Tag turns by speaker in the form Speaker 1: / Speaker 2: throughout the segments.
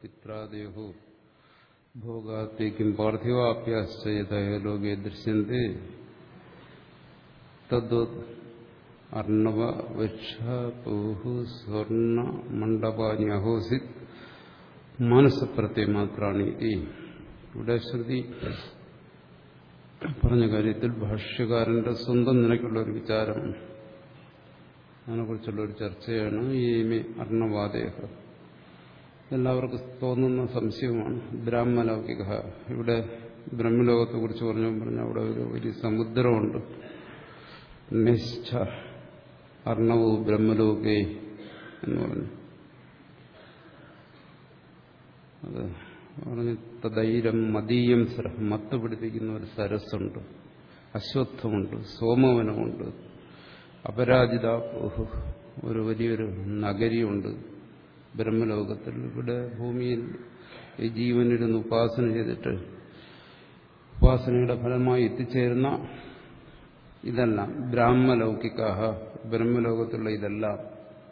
Speaker 1: പിത്രാദേഹോ ഭോഗാത്തേക്കും പാർത്ഥിവാപ്യാശ്ചയതായ ലോകെ ദൃശ്യന്തെ. തദ്വത് അർണവ വൃക്ഷ പൂഹു സ്വർണ മണ്ഡപാനി അഹോസിത് മാനസപ്രത്യമാത്രാണി ഇവിടെ ശ്രുതി പറഞ്ഞ കാര്യത്തിൽ ഭാഷ്യകാരന്റെ സ്വന്തം നിലയ്ക്കുള്ള ഒരു വിചാരമാണ് അതിനെക്കുറിച്ചുള്ള ഒരു ചർച്ചയാണ് ഈ അർണവാദേഹ. എല്ലാവർക്കും തോന്നുന്ന സംശയമാണ് ബ്രാഹ്മലൗകിക. ഇവിടെ ബ്രഹ്മലോകത്തെ കുറിച്ച് പറഞ്ഞു പറഞ്ഞാൽ അവിടെ ഒരു വലിയ സമുദ്രമുണ്ട്. നിശ്ച അർണവു ബ്രഹ്മലോകേ എന്ന് പറഞ്ഞു. അത് പറഞ്ഞു തദൈരം മദീയം സര മത്ത് പിടിപ്പിക്കുന്ന ഒരു സരസ്സുണ്ട്. അശ്വത്ഥമുണ്ട് സോമവനമുണ്ട് അപരാജിത ഒരു വലിയൊരു നഗരിയുണ്ട്. ബ്രഹ്മലോകത്തിൽ ഇവിടെ ഭൂമിയിൽ ഈ ജീവനിരുന്ന് ഉപാസന ചെയ്തിട്ട് ഉപാസനയുടെ ഫലമായി എത്തിച്ചേരുന്ന ഇതെല്ലാം ബ്രാഹ്മലൗകികാഹ ബ്രഹ്മലോകത്തുള്ള ഇതെല്ലാം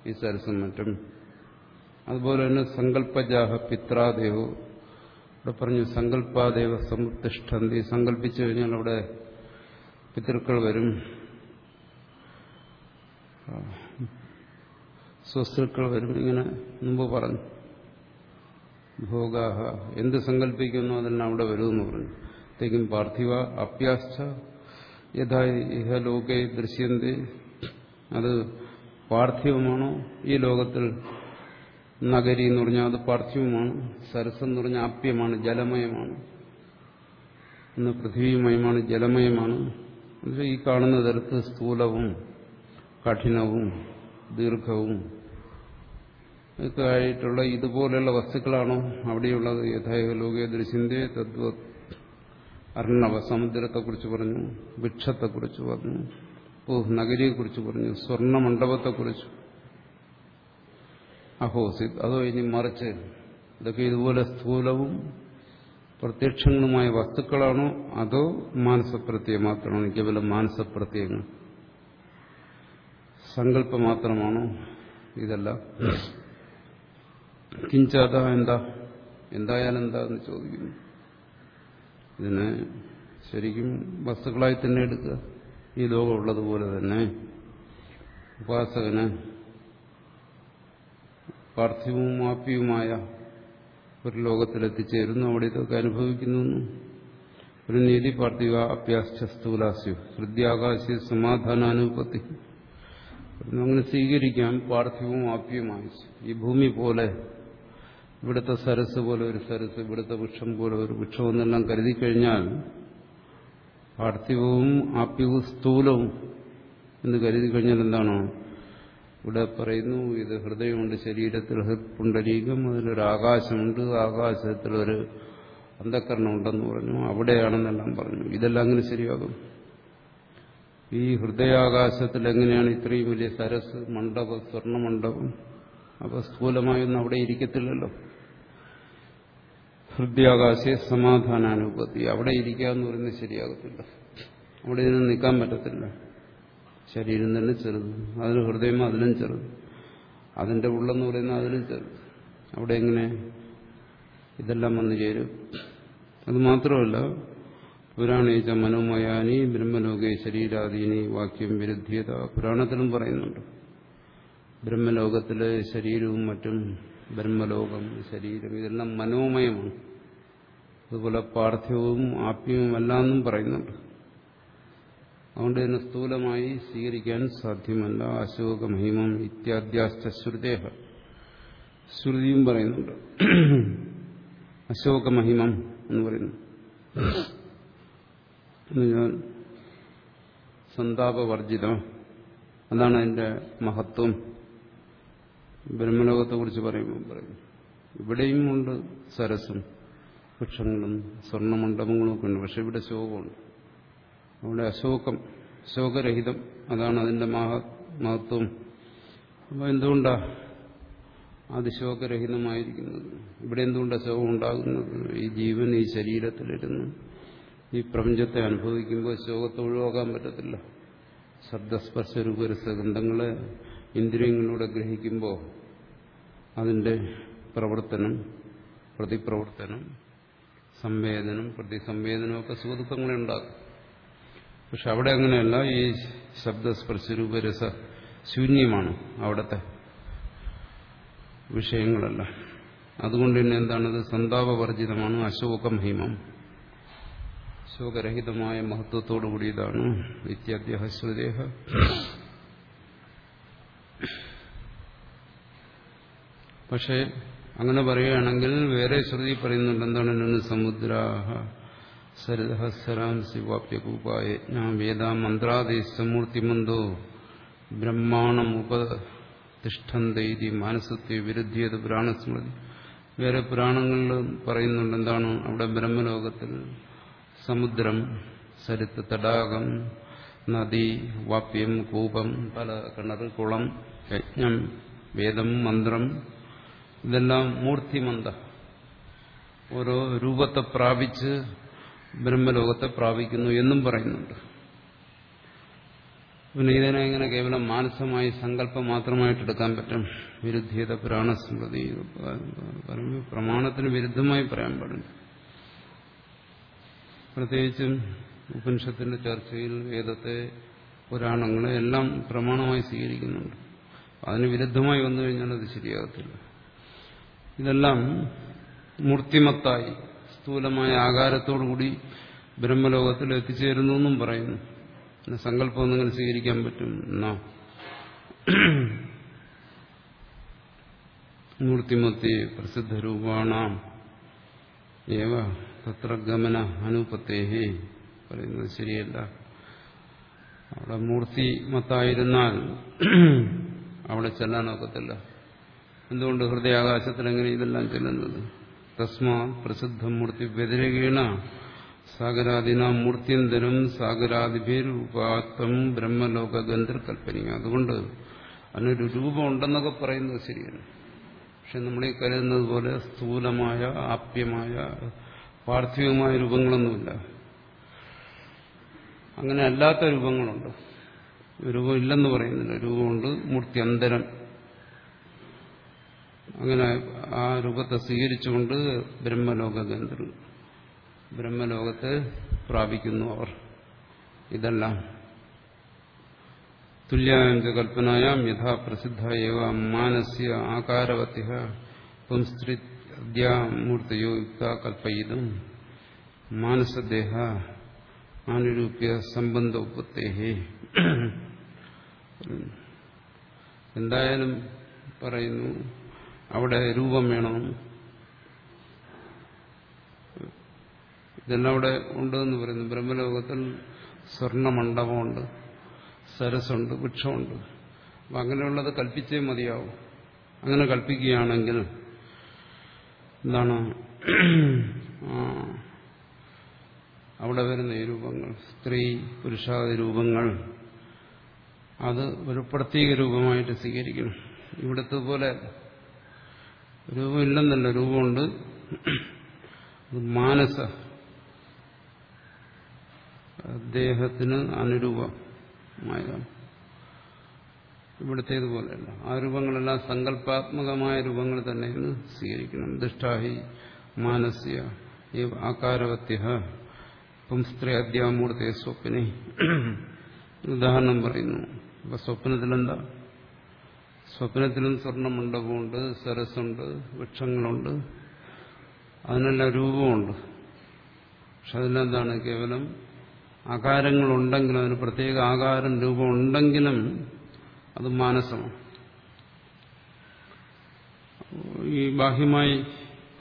Speaker 1: ഈ സരസും മറ്റും. അതുപോലെ തന്നെ സങ്കല്പജാഹ പിത്രാദേവോ. ഇവിടെ പറഞ്ഞു സങ്കല്പാദേവ സമുത്തിഷ്ഠന്തി സങ്കല്പിച്ചു കഴിഞ്ഞാൽ അവിടെ പിതൃക്കൾ വരും. സ്വസ്തുക്കൾ വരും ഇങ്ങനെ മുമ്പ് പറഞ്ഞു. ഭോഗാഹ എന്ത് സങ്കല്പിക്കുന്നു അതെല്ലാം അവിടെ വരുമെന്ന് പറഞ്ഞു. തേക്കും പാർത്ഥിവ അപ്യാശ്ച യഥാ ഇഹ ലോകെ ദൃശ്യന്തി. അത് പാർത്ഥിവമാണോ? ഈ ലോകത്തിൽ നഗരി എന്ന് പറഞ്ഞാൽ അത് പാർത്ഥിവമാണ്. സരസ് എന്ന് പറഞ്ഞാൽ ആപ്യമാണ് ജലമയമാണ്. ഇന്ന് പൃഥ്വിമയമാണ് ജലമയമാണ്. ഈ കാണുന്ന തരത്തിൽ സ്ഥൂലവും കഠിനവും ദീർഘവും ആയിട്ടുള്ള ഇതുപോലെയുള്ള വസ്തുക്കളാണോ അവിടെയുള്ളത്? യഥായ ലോകേ ദൃശ്യന്റെ തത്വ അർണവ സമുദ്രത്തെക്കുറിച്ച് പറഞ്ഞു വൃക്ഷത്തെക്കുറിച്ച് പറഞ്ഞു ഓഹ് നഗരിയെക്കുറിച്ച് പറഞ്ഞു സ്വർണ മണ്ഡപത്തെക്കുറിച്ച് അഹോസിത് അതോ ഇനി മറിച്ച് ഇതൊക്കെ ഇതുപോലെ സ്ഥൂലവും പ്രത്യക്ഷങ്ങളുമായ വസ്തുക്കളാണോ? അതോ മാനസപ്രത്യയം മാത്രമാണോ കേവലം മാനസപ്രത്യയങ്ങൾ. സങ്കല്പം മാത്രമാണോ ഇതല്ല? കിഞ്ചാത എന്താ? എന്തായാലും എന്താ എന്ന് ചോദിക്കുന്നു. ഇതിനെ ശരിക്കും വസ്തുക്കളായി തന്നെ എടുക്കുക. ഈ ലോകം ഉള്ളതുപോലെ തന്നെ. ഉപാസകന് പാർത്ഥിവവും ആപ്യവുമായ ഒരു ലോകത്തിലെത്തിച്ചേരുന്നു. അവിടെ ഇതൊക്കെ അനുഭവിക്കുന്നു ഒരു നീതി പാർത്ഥിവ അപ്യാശ്ച സ്ഥൂലാസ്യു ഹൃദ്യാകാശി സമാധാനാനുപത്തി. അങ്ങനെ സ്വീകരിക്കാം പാർത്ഥിവവും ആപ്യവുമായി ഈ ഭൂമി പോലെ ഇവിടുത്തെ സരസ് പോലെ ഒരു സരസ് ഇവിടുത്തെ വൃക്ഷം പോലെ ഒരു വൃക്ഷം എന്നെല്ലാം കരുതി കഴിഞ്ഞാൽ പാർത്ഥിവവും ആപ്യവും സ്ഥൂലവും എന്ന് കരുതി കഴിഞ്ഞാൽ എന്താണോ? ഇവിടെ പറയുന്നു ഇത് ഹൃദയമുണ്ട് ശരീരത്തിൽ ഹൃത്പുണ്ടരീകം അതിലൊരു ആകാശമുണ്ട് ആകാശത്തിലൊരു അന്ധക്കരണമുണ്ടെന്ന് പറഞ്ഞു. അവിടെയാണെന്നെല്ലാം പറഞ്ഞു. ഇതെല്ലാം അങ്ങനെ ശരിയാകും. ഈ ഹൃദയാകാശത്തിൽ എങ്ങനെയാണ് ഇത്രയും വലിയ സരസ് മണ്ഡപം സ്വർണമണ്ഡപം അപ്പൊ സ്ഥൂലമായൊന്നും അവിടെ ഇരിക്കത്തില്ലല്ലോ. ഹൃദയാകാശയെ സമാധാനാനുപത്തി അവിടെ ഇരിക്കുക എന്ന് പറയുന്നത് ശരിയാകത്തില്ല. അവിടെ ഇതിന് നിൽക്കാൻ പറ്റത്തില്ല. ശരീരം തന്നെ ചെറുത്. അതിന് ഹൃദയം അതിലും ചെറുത്. അതിന്റെ ഉള്ളെന്ന് പറയുന്നത് അതിലും ചെറുത്. അവിടെ എങ്ങനെ ഇതെല്ലാം വന്നു ചേരും? അത് മാത്രമല്ല പുരാണേച്ച മനോമയാനി ബ്രഹ്മലോകേ ശരീരാധീനി വാക്യം വിരുദ്ധ്യത. പുരാണത്തിലും പറയുന്നുണ്ട്. ബ്രഹ്മലോകത്തിലെ ശരീരവും മറ്റും ബ്രഹ്മലോകം ശരീരം ഇതെല്ലാം മനോമയമാണ്. അതുപോലെ പാർത്ഥിവവും ആപ്യവും എല്ലാന്നും പറയുന്നുണ്ട്. അതുകൊണ്ട് ഇതിനെ സ്ഥൂലമായി സ്വീകരിക്കാൻ സാധ്യമല്ല. അശോകമഹിമം ഇത്യാദ്യാശ്ച ശ്രുതേഹ. ശ്രുതിയും പറയുന്നുണ്ട്. അശോകമഹിമം എന്ന് പറയുന്നു. സന്താപവർജിതം. അതാണ് അതിന്റെ മഹത്വം. ബ്രഹ്മലോകത്തെക്കുറിച്ച് പറയുമ്പോൾ പറയും ഇവിടെയും ഉണ്ട് സരസും. വൃക്ഷങ്ങളും സ്വർണമണ്ഡപങ്ങളും ഒക്കെ ഉണ്ട് പക്ഷെ ഇവിടെ ശോകമുണ്ട് അവിടെ അശോകം ശോകരഹിതം അതാണ് അതിന്റെ മഹത്വം. അപ്പോൾ എന്തുകൊണ്ടാ അതിശോകരഹിതമായിരിക്കുന്നത്? ഇവിടെ എന്തുകൊണ്ടാണ് ശോകം ഉണ്ടാകുന്നത്? ഈ ജീവൻ ഈ ശരീരത്തിലിരുന്ന് ഈ പ്രപഞ്ചത്തെ അനുഭവിക്കുമ്പോൾ ശോകത്തെ ഒഴിവാക്കാൻ പറ്റത്തില്ല. ശബ്ദസ്പർശ രൂപരസഗന്ധങ്ങളെ ഇന്ദ്രിയങ്ങളിലൂടെ ഗ്രഹിക്കുമ്പോൾ അതിന്റെ പ്രവർത്തനം പ്രതിപ്രവർത്തനം സംവേദനം പ്രതിസംവേദനം ഒക്കെ സുഖദുഃഖങ്ങളെ ഉണ്ടാകും പക്ഷെ അവിടെ അങ്ങനെയല്ല ഈ ശബ്ദസ്പർശരൂപരസ ശൂന്യമാണ് അവിടുത്തെ വിഷയങ്ങളല്ല. അതുകൊണ്ട് തന്നെ എന്താണത്? സന്താപവർജിതമാണ് അശോകമഹിമം. ശോകരഹിതമായ മഹത്വത്തോടു കൂടിയതാണ് ഇത്യാദ്യ ശ്രുതേഹ പക്ഷേ അങ്ങനെ പറയുകയാണെങ്കിൽ വേറെ ശ്രുതി പറയുന്നുണ്ട് എന്താണ്? സമുദ്രാഹ സരിതഹസ്രാംസി വാപ്യകൂപായ ഞാൻ വേദ ബ്രഹ്മാണം ഉപതിഷ്ഠന്തൈതി മാനസത്തെ വിരുദ്ധിയത് പുരാണസ്മൃതി. വേറെ പുരാണങ്ങളിൽ പറയുന്നുണ്ട് എന്താണ്? അവിടെ ബ്രഹ്മലോകത്തിൽ സമുദ്രം സരിത്ത് തടാകം നദി വാപ്യം കൂപം പല കിണർ കുളം യജ്ഞം വേദം മന്ത്രം ഇതെല്ലാം മൂർത്തിമന്ത. ഓരോ രൂപത്തെ പ്രാപിച്ച് ബ്രഹ്മലോകത്തെ പ്രാപിക്കുന്നു എന്നും പറയുന്നുണ്ട്. പിന്നെ ഇതിനെ ഇങ്ങനെ കേവലം മാനസമായി സങ്കല്പം മാത്രമായിട്ട് എടുക്കാൻ പറ്റും. വിരുദ്ധീയത പുരാണസ്മൃതി സ്മൃതി പ്രമാണത്തിന് വിരുദ്ധമായി പറയാൻ പാടില്ല. പ്രത്യേകിച്ചും ഉപനിഷത്തിന്റെ ചർച്ചയിൽ വേദത്തെ പുരാണങ്ങളെ എല്ലാം പ്രമാണമായി സ്വീകരിക്കുന്നുണ്ട്. അതിന് വിരുദ്ധമായി വന്നു കഴിഞ്ഞാൽ അത് ശരിയാകത്തില്ല. ഇതെല്ലാം മൂർത്തിമത്തായി സ്ഥൂലമായ ആകാരത്തോടുകൂടി ബ്രഹ്മലോകത്തിൽ എത്തിച്ചേരുന്നു എന്നും പറയുന്നു. സങ്കല്പം ഒന്നിങ്ങനെ സ്വീകരിക്കാൻ പറ്റും. എന്നാ. മൂർത്തിമത്തി പ്രസിദ്ധ രൂപാണാം ഏവ തത്ര ഗമന അനുപത്തേഹി. പറയുന്നത് ശരിയല്ല. അവിടെ മൂർത്തിമത്തായിരുന്നാൽ അവിടെ ചെല്ലാനൊക്കത്തില്ല എന്തുകൊണ്ട് ഹൃദയാകാശത്തിൽ എങ്ങനെ ഇതെല്ലാം ചെല്ലുന്നത്? തസ്മാ പ്രസിദ്ധ മൂർത്തി വ്യതിരകീണ സാഗരാദിന മൂർത്തിയന്തരം സാഗരാദിഭേരൂപാത്വം ബ്രഹ്മലോക ഗന്ധർകൽപ്പനിക അതുകൊണ്ട് അതിനൊരു രൂപം ഉണ്ടെന്നൊക്കെ പറയുന്നത് ശരിയാണ്. പക്ഷെ ഈ കരുതുന്നത് പോലെ സ്ഥൂലമായ ആപ്യമായ പാർത്ഥിവമായ രൂപങ്ങളൊന്നുമില്ല. അങ്ങനെ അല്ലാത്ത രൂപങ്ങളുണ്ട്. രൂപം ഇല്ലെന്ന് പറയുന്നില്ല. രൂപമുണ്ട് മൂർത്യന്തരം. അങ്ങനെ ആ രൂപത്തെ സ്വീകരിച്ചുകൊണ്ട് ബ്രഹ്മലോക ബ്രഹ്മലോകത്തെ പ്രാപിക്കുന്നു അവർ. ഇതെല്ലാം തുല്യാഞ്ച കൽപ്പനായാം യഥാ പ്രസിദ്ധ ഏവ മാനസ്യ ആകാരവത്യ പുംസ്ത്രീദ്യാമൂർത്തയോ യുക്ത കൽപ്പയിതും മാനസദേഹ ആനുരൂപ്യ സംബന്ധ ഉപത്തേഹേ എന്തായാലും പറയുന്നു അവിടെ രൂപം വേണം. ഇതെല്ലാം അവിടെ ഉണ്ടെന്ന് പറയുന്നു. ബ്രഹ്മലോകത്തിൽ സ്വർണമണ്ഡപമുണ്ട് സരസുണ്ട് വൃക്ഷമുണ്ട്. അപ്പം അങ്ങനെയുള്ളത് കൽപ്പിച്ചേ മതിയാവും. അങ്ങനെ കൽപ്പിക്കുകയാണെങ്കിൽ എന്താണ്? അവിടെ വരുന്ന ഈ രൂപങ്ങൾ സ്ത്രീ പുരുഷാദി രൂപങ്ങൾ അത് ഒരു പ്രത്യേക രൂപമായിട്ട് സ്വീകരിക്കണം ഇവിടുത്തെ പോലെ രൂപമില്ലെന്നല്ല രൂപമുണ്ട്. അത് മാനസ. അദ്ദേഹത്തിന് അനുരൂപമായതാണ്. ഇവിടുത്തേതുപോലെയല്ല ആ രൂപങ്ങളെല്ലാം സങ്കല്പാത്മകമായ രൂപങ്ങൾ തന്നെയാണ് സ്വീകരിക്കണം. ദുഷ്ടാഹി മാനസ്യ ആകാരവത്യ പുംസ്ത്രീ അദ്യാമൂർത്തെ സ്വപ്നെ. ഉദാഹരണം പറയുന്നു. അപ്പൊ സ്വപ്നത്തിലെന്താ? സ്വപ്നത്തിലും സ്വർണമണ്ഡപമുണ്ട് സരസുണ്ട് വൃക്ഷങ്ങളുണ്ട്. അതിനെല്ലാം രൂപമുണ്ട്. പക്ഷെ അതിലെന്താണ് കേവലം ആകാരങ്ങളുണ്ടെങ്കിലും അതിന് പ്രത്യേക ആകാരം രൂപം ഉണ്ടെങ്കിലും അത് മാനസമാണ്. ഈ ബാഹ്യമായി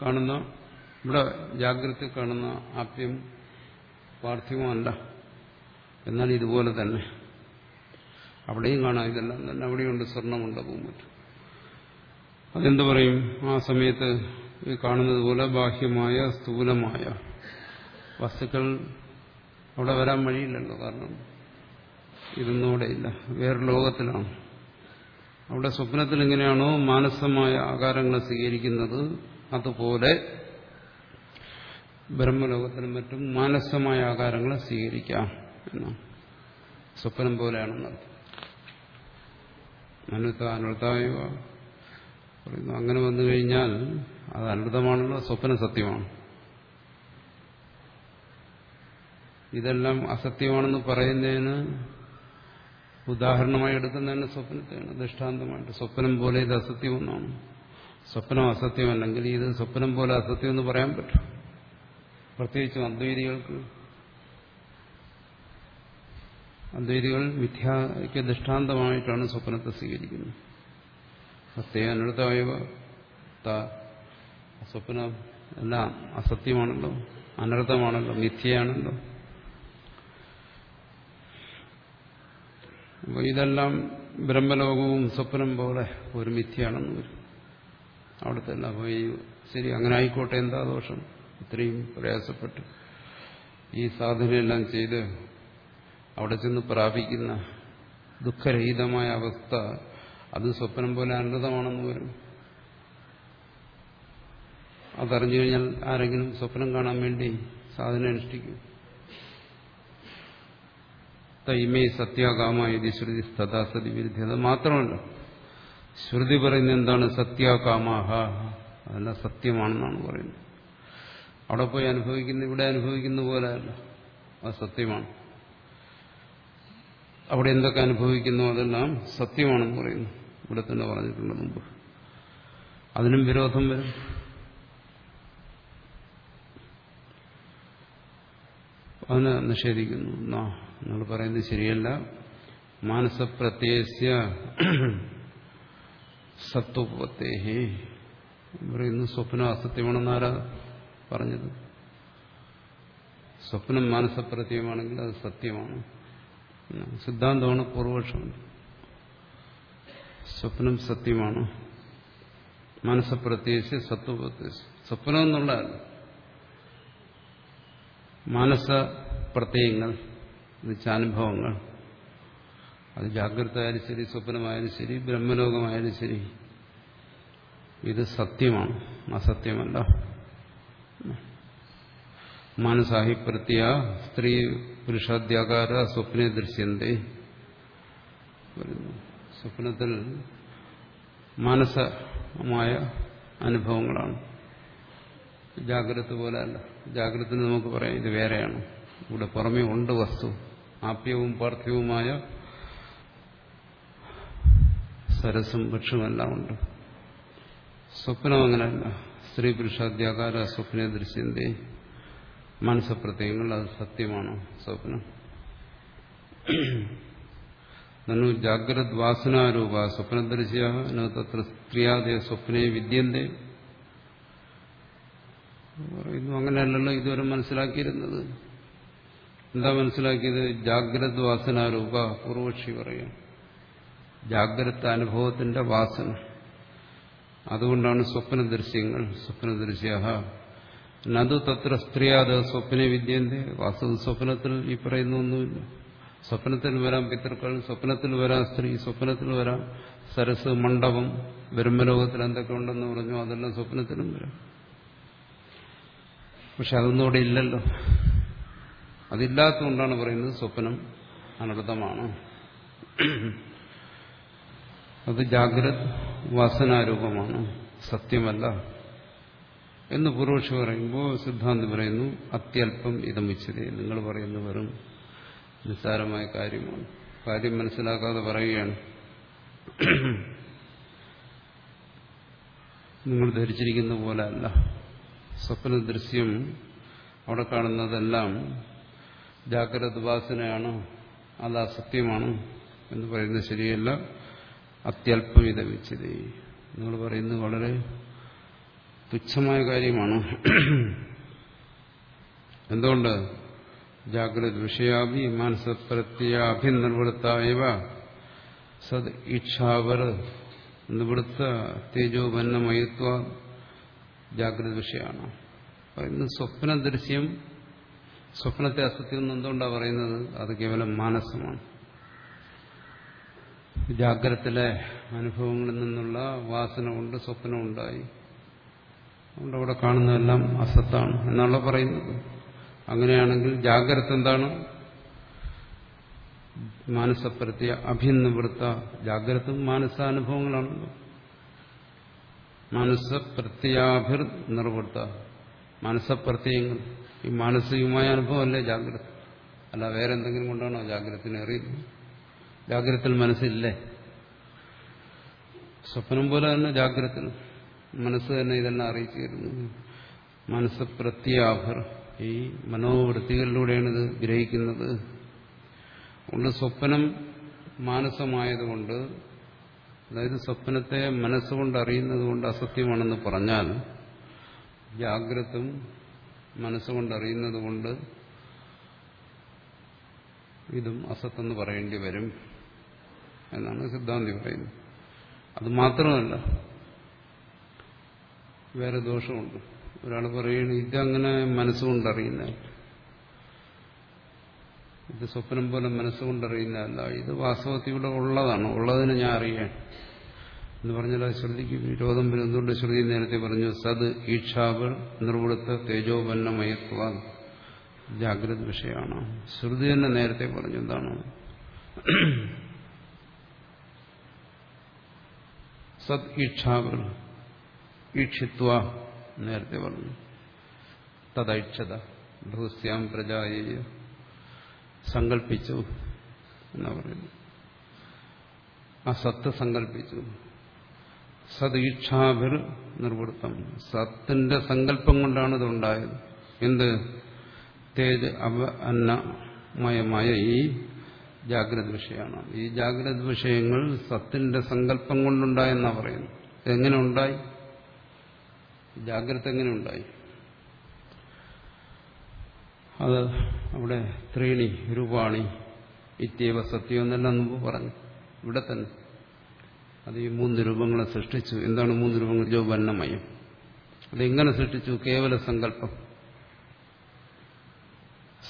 Speaker 1: കാണുന്ന ഇവിടെ ജാഗ്രത കാണുന്ന ആപ്യം പാർത്ഥിവമല്ല. എന്നാൽ ഇതുപോലെ തന്നെ. അവിടെയും കാണാം. ഇതെല്ലാം തന്നെ അവിടെയുണ്ട് സ്വർണമുണ്ടവും മറ്റും. അതെന്ത് പറയും? ആ സമയത്ത് ഈ കാണുന്നത് പോലെ ബാഹ്യമായ സ്ഥൂലമായ വസ്തുക്കൾ അവിടെ വരാൻ വഴിയില്ലല്ലോ. കാരണം ഇതൊന്നും ഇല്ല. വേറെ ലോകത്തിലാണ്. അവിടെ സ്വപ്നത്തിൽ എങ്ങനെയാണോ മാനസമായ ആകാരങ്ങളെ സ്വീകരിക്കുന്നത് അതുപോലെ ബ്രഹ്മലോകത്തിനും മറ്റും മാനസമായ ആകാരങ്ങളെ സ്വീകരിക്കാം എന്നാണ്. സ്വപ്നം പോലെയാണെന്നർത്ഥം അനുത്ത അനുതായ പറയുന്നു. അങ്ങനെ വന്നു കഴിഞ്ഞാൽ അത് അനുതമാണല്ലോ സ്വപ്ന സത്യമാണ്. ഇതെല്ലാം അസത്യമാണെന്ന് പറയുന്നതിന് ഉദാഹരണമായി എടുക്കുന്നതിന് സ്വപ്നത്തെയാണ്. ദൃഷ്ടാന്തമായിട്ട് സ്വപ്നം പോലെ ഇത് അസത്യം ഒന്നാണ് സ്വപ്നം അസത്യമല്ലെങ്കിൽ ഇത് സ്വപ്നം പോലെ അസത്യം എന്ന് പറയാൻ പറ്റും. പ്രത്യേകിച്ചും അദ്വൈതികൾക്ക് അദ്വൈതികൾ മിഥ്യയ്ക്ക് ദൃഷ്ടാന്തമായിട്ടാണ് സ്വപ്നത്തെ സ്വീകരിക്കുന്നത്. സത്യ അനൃതമായവ സ്വപ്നം എല്ലാം അസത്യമാണല്ലോ അനർത്ഥമാണല്ലോ മിഥ്യയാണല്ലോ. അപ്പോൾ ഇതെല്ലാം ബ്രഹ്മലോകവും സ്വപ്നം പോലെ ഒരു മിഥ്യയാണെന്ന് വരും. അവിടുത്തെ അപ്പോൾ ഈ ശരി അങ്ങനെ ആയിക്കോട്ടെ എന്താ ദോഷം? ഇത്രയും പ്രയാസപ്പെട്ട് ഈ സാധനയെല്ലാം ചെയ്ത് അവിടെ ചെന്ന് പ്രാപിക്കുന്ന ദുഃഖരഹിതമായ അവസ്ഥ അത് സ്വപ്നം പോലെ അനൃതമാണെന്ന് വരും. അതറിഞ്ഞു കഴിഞ്ഞാൽ ആരെങ്കിലും സ്വപ്നം കാണാൻ വേണ്ടി സാധന അനുഷ്ഠിക്കും. തൈമേ സത്യാകാമ ഇത് ശ്രുതി തഥാസതി വിരുദ്ധി. അത് മാത്രമല്ല ശ്രുതി പറയുന്നത് എന്താണ്? സത്യാകാമാഹ. അതെല്ലാം സത്യമാണെന്നാണ് പറയുന്നത്. അവിടെ പോയി അനുഭവിക്കുന്ന ഇവിടെ അനുഭവിക്കുന്ന പോലെ അല്ല. അത് സത്യമാണ്. അവിടെ എന്തൊക്കെ അനുഭവിക്കുന്നു അതെല്ലാം സത്യമാണെന്ന് പറയുന്നു. ഇവിടെ തന്നെ പറഞ്ഞിട്ടുണ്ട് മുമ്പ്. അതിനും വിരോധം വരും. അതിനെ നിഷേധിക്കുന്നു. നിങ്ങൾ പറയുന്നത് ശരിയല്ല. മാനസപ്രത്യസ്യ സത്വപത്തേഹി പറയുന്നു സ്വപ്നം അസത്യമാണെന്ന് ആരാ പറഞ്ഞത്? സ്വപ്നം മാനസപ്രത്യമാണെങ്കിൽ അത് സത്യമാണ്. സിദ്ധാന്തമാണ് പൂർവപക്ഷം. സ്വപ്നം സത്യമാണ്. മനസ്സപ്രത്യേകിച്ച് സത്വപ്രത്യേകിച്ച് സ്വപ്നം എന്നുള്ള മാനസ പ്രത്യയങ്ങൾ അനുഭവങ്ങൾ അത് ജാഗ്രത ആയാലും ശരി സ്വപ്നമായാലും ശരി ബ്രഹ്മലോകമായാലും ശരി. ഇത് സത്യമാണ്. അസത്യമല്ല. മാനസാഹി പ്രത്യ സ്ത്രീ പുരുഷാദ്യാകാര സ്വപ്നെ ദൃശ്യന്തേ സ്വപ്നത്തിൽ മാനസമായ അനുഭവങ്ങളാണ്। ജാഗ്രത പോലെ അല്ല। ജാഗ്രത നമുക്ക് പറയാം ഇത് വേറെയാണ്। ഇവിടെ പുറമേ ഉണ്ട് വസ്തു। ആപ്യവും പാർത്ഥിവവുമായ സരസും വൃക്ഷമെല്ലാം ഉണ്ട്। സ്വപ്നം അങ്ങനെയല്ല। സ്ത്രീ പുരുഷാദ്യാകാര സ്വപ്ന ദൃശ്യന്റെ മനസ്സപ്രത്യയങ്ങൾ അത് സത്യമാണോ? സ്വപ്നം. നന്നു ജാഗ്രത് വാസനാരൂപ സ്വപ്നദൃശ്യ തത്ര സ്ത്രീയാതെ സ്വപ്നെ വിദ്യന്തേ. പറയുന്നു അങ്ങനെയല്ലല്ലോ ഇതുവരെ മനസ്സിലാക്കിയിരുന്നത്. എന്താ മനസ്സിലാക്കിയത്? ജാഗ്രത് വാസനാരൂപ പൂർവക്ഷി പറയും. ജാഗ്രത അനുഭവത്തിന്റെ വാസന. അതുകൊണ്ടാണ് സ്വപ്ന ദൃശ്യങ്ങൾ സ്വപ്ന ദൃശ്യ നതു തത്ര സ്ത്രീയാത് സ്വപ്ന വിദ്യന്റെ വാസ്തു സ്വപ്നത്തിൽ ഈ പറയുന്ന ഒന്നുമില്ല സ്വപ്നത്തിൽ വരാം പിതൃക്കൾ സ്വപ്നത്തിൽ വരാം സ്ത്രീ സ്വപ്നത്തിൽ വരാം സരസ് മണ്ഡപം ബ്രഹ്മലോകത്തിൽ എന്തൊക്കെ ഉണ്ടെന്ന് പറഞ്ഞു അതെല്ലാം സ്വപ്നത്തിലും വരാം. പക്ഷെ അതൊന്നും അവിടെ ഇല്ലല്ലോ. അതില്ലാത്തതുകൊണ്ടാണ് പറയുന്നത് സ്വപ്നം അനർത്ഥമാണ്. അത് ജാഗ്രത് വാസനാരൂപമാണ്. സത്യമല്ല. എന്ന് പൂർവക്ഷി പറയുമ്പോൾ സിദ്ധാന്തി പറയുന്നു അത്യല്പം ഇതം ഉച്ചതി നിങ്ങൾ പറയുന്ന വെറും നിസ്സാരമായ കാര്യമാണ്. കാര്യം മനസ്സിലാക്കാതെ പറയുകയാണ്. നിങ്ങൾ ധരിച്ചിരിക്കുന്ന പോലെ അല്ല. സ്വപ്ന ദൃശ്യം അവിടെ കാണുന്നതെല്ലാം ജാഗ്രത ഉപാസനയാണോ? അത് അസത്യമാണോ എന്ന് പറയുന്നത് ശരിയല്ല. അത്യല്പം ഇതമിച്ചതേ. നിങ്ങൾ പറയുന്നത് വളരെ തുച്ഛമായ കാര്യമാണ്? എന്തുകൊണ്ട്? ജാഗ്രത വിഷയാഭി മാനസപ്രത്യാഭിനിർവൃത്തായവ സത് ഈക്ഷാവർ നിവൃത്ത തേജോപന്നമയത്വ ജാഗ്രത വിഷയമാണ് പറയുന്നത് സ്വപ്ന ദൃശ്യം സ്വപ്നത്തെ അസത്യം എന്ന് എന്തുകൊണ്ടാണ് പറയുന്നത്? അത് കേവലം മാനസമാണ്. ജാഗ്രതത്തിലെ അനുഭവങ്ങളിൽ നിന്നുള്ള വാസന കൊണ്ട് സ്വപ്നം ഉണ്ടായി. അതുകൊണ്ട് അവിടെ കാണുന്നതെല്ലാം അസത്താണ്. എന്നാണല്ലോ പറയുന്നത് അങ്ങനെയാണെങ്കിൽ ജാഗ്രത എന്താണ്? മാനസപ്രത്യ അഭിനിവൃത്ത ജാഗ്രതും മാനസാനുഭവങ്ങളാണല്ലോ മനസ്സപ്രത്യാഭിർ നിർവൃത്ത മനസ്സപ്രത്യയങ്ങൾ ഈ മാനസികമായ അനുഭവമല്ലേ ജാഗ്രത? അല്ല വേറെ എന്തെങ്കിലും കൊണ്ടാണോ ജാഗ്രതത്തിനെ അറിയുന്നത്? ജാഗ്രതത്തിൽ മനസ്സില്ലേ? സ്വപ്നം പോലെ തന്നെ ജാഗ്രതത്തിനും മനസ്സ് തന്നെ ഇതെല്ലാം അറിയിച്ചിരുന്നു. മനസ്സ് പ്രത്യാഭർ. ഈ മനോവൃത്തികളിലൂടെയാണ് ഇത് ഗ്രഹിക്കുന്നത്. അതുകൊണ്ട് സ്വപ്നം മാനസമായതുകൊണ്ട് അതായത് സ്വപ്നത്തെ മനസ്സുകൊണ്ട് അറിയുന്നത് കൊണ്ട് അസത്യമാണെന്ന് പറഞ്ഞാൽ ജാഗ്രതും മനസ്സുകൊണ്ട് അറിയുന്നത് കൊണ്ട് ഇതും അസത്തെന്ന് പറയേണ്ടി വരും എന്നാണ് സിദ്ധാന്തി പറയുന്നത്. അത് മാത്രമല്ല വേറെ ദോഷമുണ്ട്. ഒരാൾ പറയുന്നത് ഇതങ്ങനെ മനസ്സുകൊണ്ട് അറിയുന്ന ഇത് സ്വപ്നം പോലെ മനസ്സുകൊണ്ടറിയുന്നതല്ല ഇത് വാസ്തവത്തിൽ ഇവിടെ ഉള്ളതാണ്. ഉള്ളതിന് ഞാൻ അറിയാൻ. എന്ന് പറഞ്ഞാൽ അത് ശ്രുതിക്ക് വിരോധം വരുന്നതുകൊണ്ട് ശ്രുതി നേരത്തെ പറഞ്ഞു സത് ഈക്ഷാവ് നിർവൃത്ത തേജോപന്നമയത്വ. ജാഗ്രത വിഷയമാണ്. ശ്രുതി തന്നെ നേരത്തെ പറഞ്ഞു എന്താണ്? സത് ഈക്ഷാവർ ഈക്ഷിത്വ നേരത്തെ പറഞ്ഞു. തഥൈക്ഷത ഭൂസ്യാം പ്രജായ സങ്കല്പിച്ചു എന്നാ പറയുന്നു ആ സത്ത് സങ്കല്പിച്ചു സദീക്ഷാഭിർ നിർവൃത്തം. സത്തിന്റെ സങ്കല്പം കൊണ്ടാണ് ഇതുണ്ടായത്. എന്ത്? തേജ് അവ അന്നമയമായ ഈ ജാഗ്രത വിഷയമാണ്. ഈ ജാഗ്രത വിഷയങ്ങൾ സത്തിന്റെ സങ്കല്പം കൊണ്ടുണ്ടായെന്നാ പറയുന്നു എങ്ങനെ ഉണ്ടായി? ജാഗ്രത എങ്ങനെ ഉണ്ടായി? അത് അവിടെ ത്രീണി രൂപാണി ഇത്യവ സത്യം എന്നെല്ലാം മുമ്പ് പറഞ്ഞു. ഇവിടെ തന്നെ. അത് ഈ മൂന്ന് രൂപങ്ങളെ സൃഷ്ടിച്ചു. എന്താണ് മൂന്ന് രൂപങ്ങൾ? ജോ വന്നമയം. അതെങ്ങനെ സൃഷ്ടിച്ചു? കേവല സങ്കല്പം.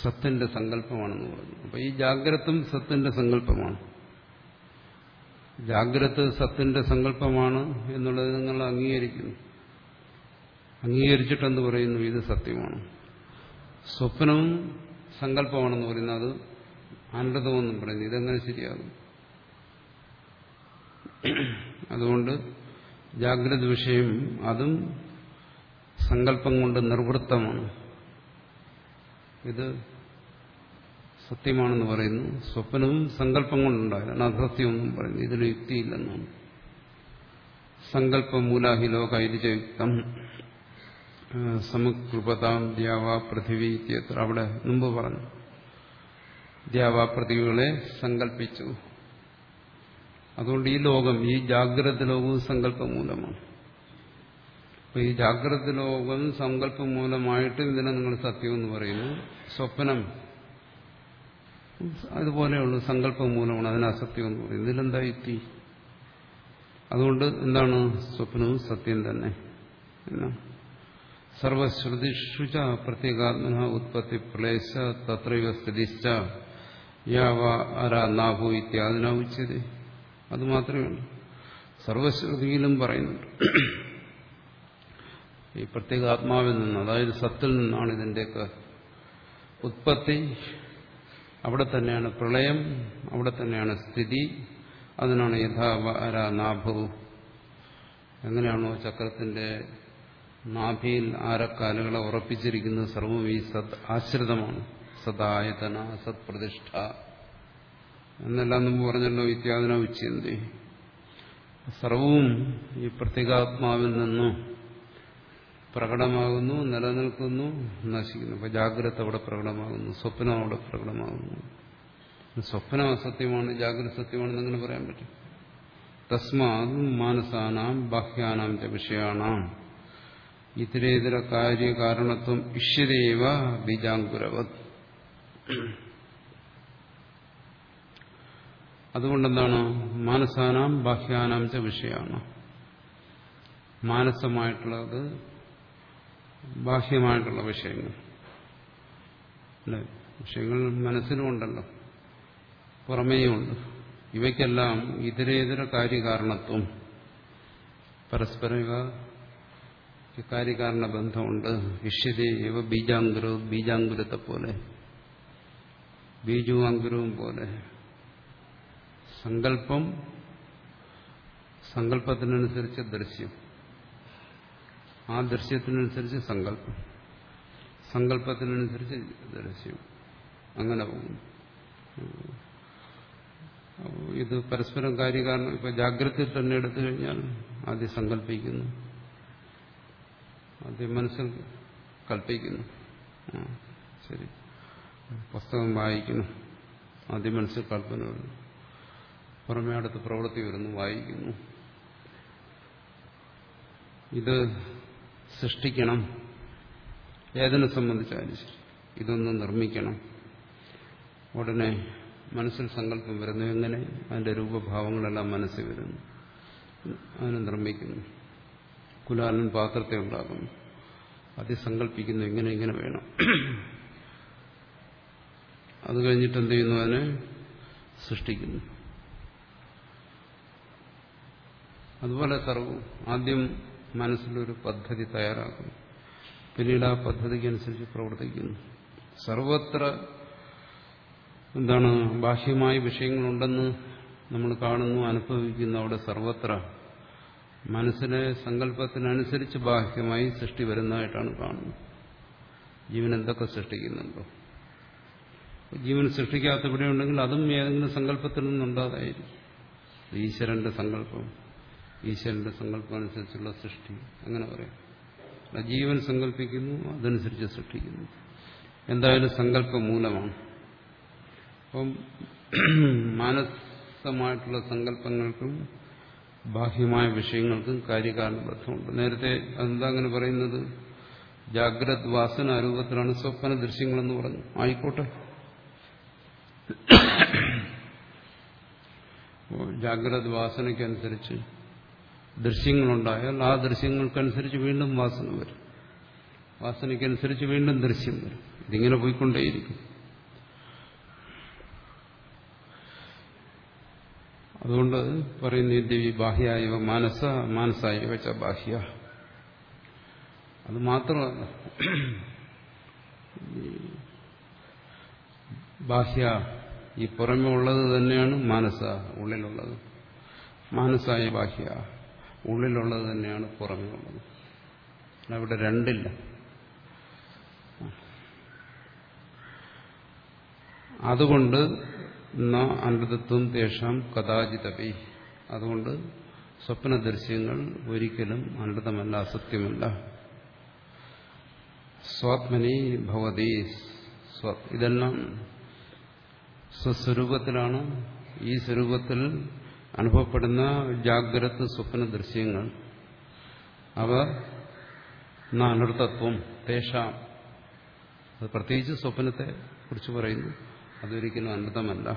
Speaker 1: സത്തിന്റെ സങ്കല്പമാണെന്ന് പറഞ്ഞു. അപ്പൊ ഈ ജാഗ്രതും സത്തിന്റെ സങ്കല്പമാണ്. ജാഗ്രത സത്തിന്റെ സങ്കല്പമാണ് എന്നുള്ളത് നിങ്ങൾ അംഗീകരിക്കുന്നു. അംഗീകരിച്ചിട്ടെന്ന് പറയുന്നു ഇത് സത്യമാണ്. സ്വപ്നവും സങ്കല്പമാണെന്ന് പറയുന്നത് അത് അനൃതമെന്നും പറയുന്നു. ഇതെങ്ങനെ ശരിയാകും? അതുകൊണ്ട് ജാഗ്രത വിഷയം അതും സങ്കല്പം കൊണ്ട് നിർവൃത്തമാണ്. ഇത് സത്യമാണെന്ന് പറയുന്നു. സ്വപ്നവും സങ്കല്പം കൊണ്ടുണ്ടായതാണ് അസത്യമൊന്നും പറയുന്നു. ഇതിന് യുക്തിയില്ലെന്നാണ്. സങ്കല്പം മൂലാഹി ഇതിചയുക്തം സമകൃപതാം ദ്യാവാ പൃഥിവി ഇത്യത്ര. അവിടെ മുമ്പ് പറഞ്ഞു. ദ്യാവാ പൃഥിവികളെ സങ്കല്പിച്ചു അതുകൊണ്ട് ഈ ലോകം ഈ ജാഗ്രത ലോകവും സങ്കല്പം മൂലമാണ് അപ്പൊ ഈ ജാഗ്രത ലോകം സങ്കല്പം മൂലമായിട്ട് ഇതിനെ നിങ്ങൾ സത്യം എന്ന് പറയുന്നു. സ്വപ്നം. അതുപോലെയുള്ള സങ്കല്പം മൂലമാണ് അതിന് അസത്യം എന്ന് പറയുന്നത്. ഇതിലെന്താ യുക്തി? അതുകൊണ്ട് എന്താണ്? സ്വപ്നവും സത്യം തന്നെ. എന്നാ സർവശ്രുതിഷു പ്രത്യേകാത്മന ഉത്പത്തി പ്രളയശ തത്രൈവ സ്ഥിതിശ്ച. യാവ അരാനാഭു ഇത്യാദിന ഉച്ചത്. അത് മാത്രമേ സർവശ്രുതിയിലും പറയുന്നുണ്ട്. ഈ പ്രത്യേക ആത്മാവിൽ നിന്ന് അതായത് സത്തിൽ നിന്നാണ് ഇതിന്റെയൊക്കെ ഉത്പത്തി. അവിടെ തന്നെയാണ് പ്രളയം അവിടെ തന്നെയാണ് സ്ഥിതി. അതിനാണ് യഥാവര നാഭവും എങ്ങനെയാണോ ചക്രത്തിന്റെ നാഭിയിൽ ആരക്കാലുകളെ ഉറപ്പിച്ചിരിക്കുന്നത് സർവം ഈ സത് ആശ്രിതമാണ്. സദായതന സത്പ്രതിഷ്ഠ. എന്നെല്ലാം നമ്മൾ പറഞ്ഞല്ലോ ഇത്യാദിന ഉച്ചയന്തി സർവവും ഈ പ്രത്യേകാത്മാവിൽ നിന്നും പ്രകടമാകുന്നു നിലനിൽക്കുന്നു നശിക്കുന്നു. അപ്പൊ ജാഗ്രത അവിടെ പ്രകടമാകുന്നു സ്വപ്നം അവിടെ പ്രകടമാകുന്നു. സ്വപ്നം അസത്യമാണ് ജാഗ്രത സത്യമാണെന്ന് അങ്ങനെ പറയാൻ പറ്റും? തസ്മാ മാനസാനാം ബാഹ്യാനാം ച വിഷയാണാം. ഇതരേതര കാര്യകാരണത്വം ഇഷ്യതേവ ബീജാങ്കുരവത്. അതുകൊണ്ടെന്താണ്? മാനസാനാം ബാഹ്യാനാം ച വിഷയാണ്. മാനസമായിട്ടുള്ളത് ബാഹ്യമായിട്ടുള്ള വിഷയങ്ങൾ. വിഷയങ്ങൾ മനസ്സിലുമുണ്ടല്ലോ പുറമേയുമുണ്ട് ഇവയ്ക്കെല്ലാം ഇതരേതര കാര്യകാരണത്വം. പരസ്പര കാര്യകാരണ ബന്ധമുണ്ട്. ഇഷ്യതേ ഇവ ബീജാങ്കുരവും ബീജാങ്കുരത്തെ പോലെ. ബീജവും അങ്കുരവും പോലെ. സങ്കല്പം സങ്കല്പത്തിനനുസരിച്ച് ദൃശ്യം. ആ ദൃശ്യത്തിനനുസരിച്ച് സങ്കല്പം. സങ്കല്പത്തിനനുസരിച്ച് ദൃശ്യം. അങ്ങനെ പോകും ഇത് പരസ്പരം കാര്യകാരണം. ഇപ്പൊ ജാഗ്രതയിൽ തന്നെ എടുത്തു കഴിഞ്ഞാൽ ആദ്യം സങ്കല്പിക്കുന്നു. ആദ്യം മനസ്സിൽ കൽപ്പിക്കുന്നു ശരി. പുസ്തകം വായിക്കുന്നു. ആദ്യം മനസ്സിൽ കൽപ്പന വരുന്നു. പുറമേ അടുത്ത് പ്രവൃത്തി വരുന്നു വായിക്കുന്നു. ഇത് സൃഷ്ടിക്കണം. ഏതിനെ സംബന്ധിച്ചാലും ശരി. ഇതൊന്ന് നിർമ്മിക്കണം. ഉടനെ മനസ്സിൽ സങ്കല്പം വരുന്നു. എങ്ങനെ? അതിന്റെ രൂപഭാവങ്ങളെല്ലാം മനസ്സിൽ വരുന്നു. അതിനെ നിർമ്മിക്കുന്നു. കുലാലൻ പാത്രത്തെ ഉണ്ടാക്കുന്നു. അത് സങ്കല്പിക്കുന്നു ഇങ്ങനെ ഇങ്ങനെ വേണം. അത് കഴിഞ്ഞിട്ട് എന്ത് ചെയ്യുന്നു അതിനെ സൃഷ്ടിക്കുന്നു. അതുപോലെ സർവവും ആദ്യം മനസ്സിലൊരു പദ്ധതി തയ്യാറാക്കുന്നു. പിന്നീട് ആ പദ്ധതിക്ക് അനുസരിച്ച് പ്രവർത്തിക്കുന്നു. സർവത്ര എന്താണ് ബാഹ്യമായ വിഷയങ്ങളുണ്ടെന്ന് നമ്മൾ കാണുന്നു അനുഭവിക്കുന്നു. അവിടെ സർവത്ര മനസ്സിലെ സങ്കല്പത്തിനനുസരിച്ച് ബാഹ്യമായി സൃഷ്ടി വരുന്നതായിട്ടാണ് കാണുന്നത്. ജീവൻ എന്തൊക്കെ സൃഷ്ടിക്കുന്നുണ്ടോ? ജീവൻ സൃഷ്ടിക്കാത്ത ഇവിടെ ഉണ്ടെങ്കിൽ അതും ഏതെങ്കിലും സങ്കല്പത്തിൽ നിന്നുണ്ടാതായിരിക്കും ഈശ്വരന്റെ സങ്കല്പം ഈശ്വരന്റെ സങ്കല്പം അനുസരിച്ചുള്ള സൃഷ്ടി അങ്ങനെ പറയാം. ജീവൻ സങ്കല്പിക്കുന്നു അതനുസരിച്ച് സൃഷ്ടിക്കുന്നു. എന്തായാലും സങ്കല്പം മൂലമാണ്. അപ്പം മാനസമായിട്ടുള്ള സങ്കല്പങ്ങൾക്കും ബാഹ്യമായ വിഷയങ്ങൾക്കും കാര്യകാരണ ബന്ധമുണ്ട്. നേരത്തെ അതെന്താ അങ്ങനെ പറയുന്നത്? ജാഗ്രത് വാസന രൂപത്തിലാണ് സ്വപ്ന ദൃശ്യങ്ങളെന്ന് പറഞ്ഞു. ആയിക്കോട്ടെ. ജാഗ്രത് വാസനയ്ക്കനുസരിച്ച് ദൃശ്യങ്ങളുണ്ടായാൽ ആ ദൃശ്യങ്ങൾക്കനുസരിച്ച് വീണ്ടും വാസന വരും. വാസനയ്ക്കനുസരിച്ച് വീണ്ടും ദൃശ്യം വരും. ഇതിങ്ങനെ പോയിക്കൊണ്ടേയിരിക്കും. അതുകൊണ്ട് പറയുന്ന ദേവി ബാഹ്യായവ മാനസ മാനസായവ ച ബാഹ്യ. അത് മാത്രമല്ല ബാഹ്യ ഈ പുറമേ ഉള്ളത് തന്നെയാണ് മാനസ ഉള്ളിലുള്ളത്. മാനസായ ബാഹ്യ ഉള്ളിലുള്ളത് തന്നെയാണ് പുറമേ ഉള്ളത്. അവിടെ രണ്ടില്ല. അതുകൊണ്ട് അനൃതത്വം തേഷാം കഥാചിതപി. അതുകൊണ്ട് സ്വപ്ന ദൃശ്യങ്ങൾ ഒരിക്കലും അനൃതമല്ല അസത്യമല്ല. സ്വാത്മനി ഭവതി ഇതെല്ലാം സ്വസ്വരൂപത്തിലാണ്. ഈ സ്വരൂപത്തിൽ അനുഭവപ്പെടുന്ന ജാഗ്രത സ്വപ്ന ദൃശ്യങ്ങൾ അവ അനർത്ഥത്വം തേഷാം. പ്രത്യേകിച്ച് സ്വപ്നത്തെ കുറിച്ച് പറയുന്നു. അതൊരിക്കലും അനർത്ഥമല്ല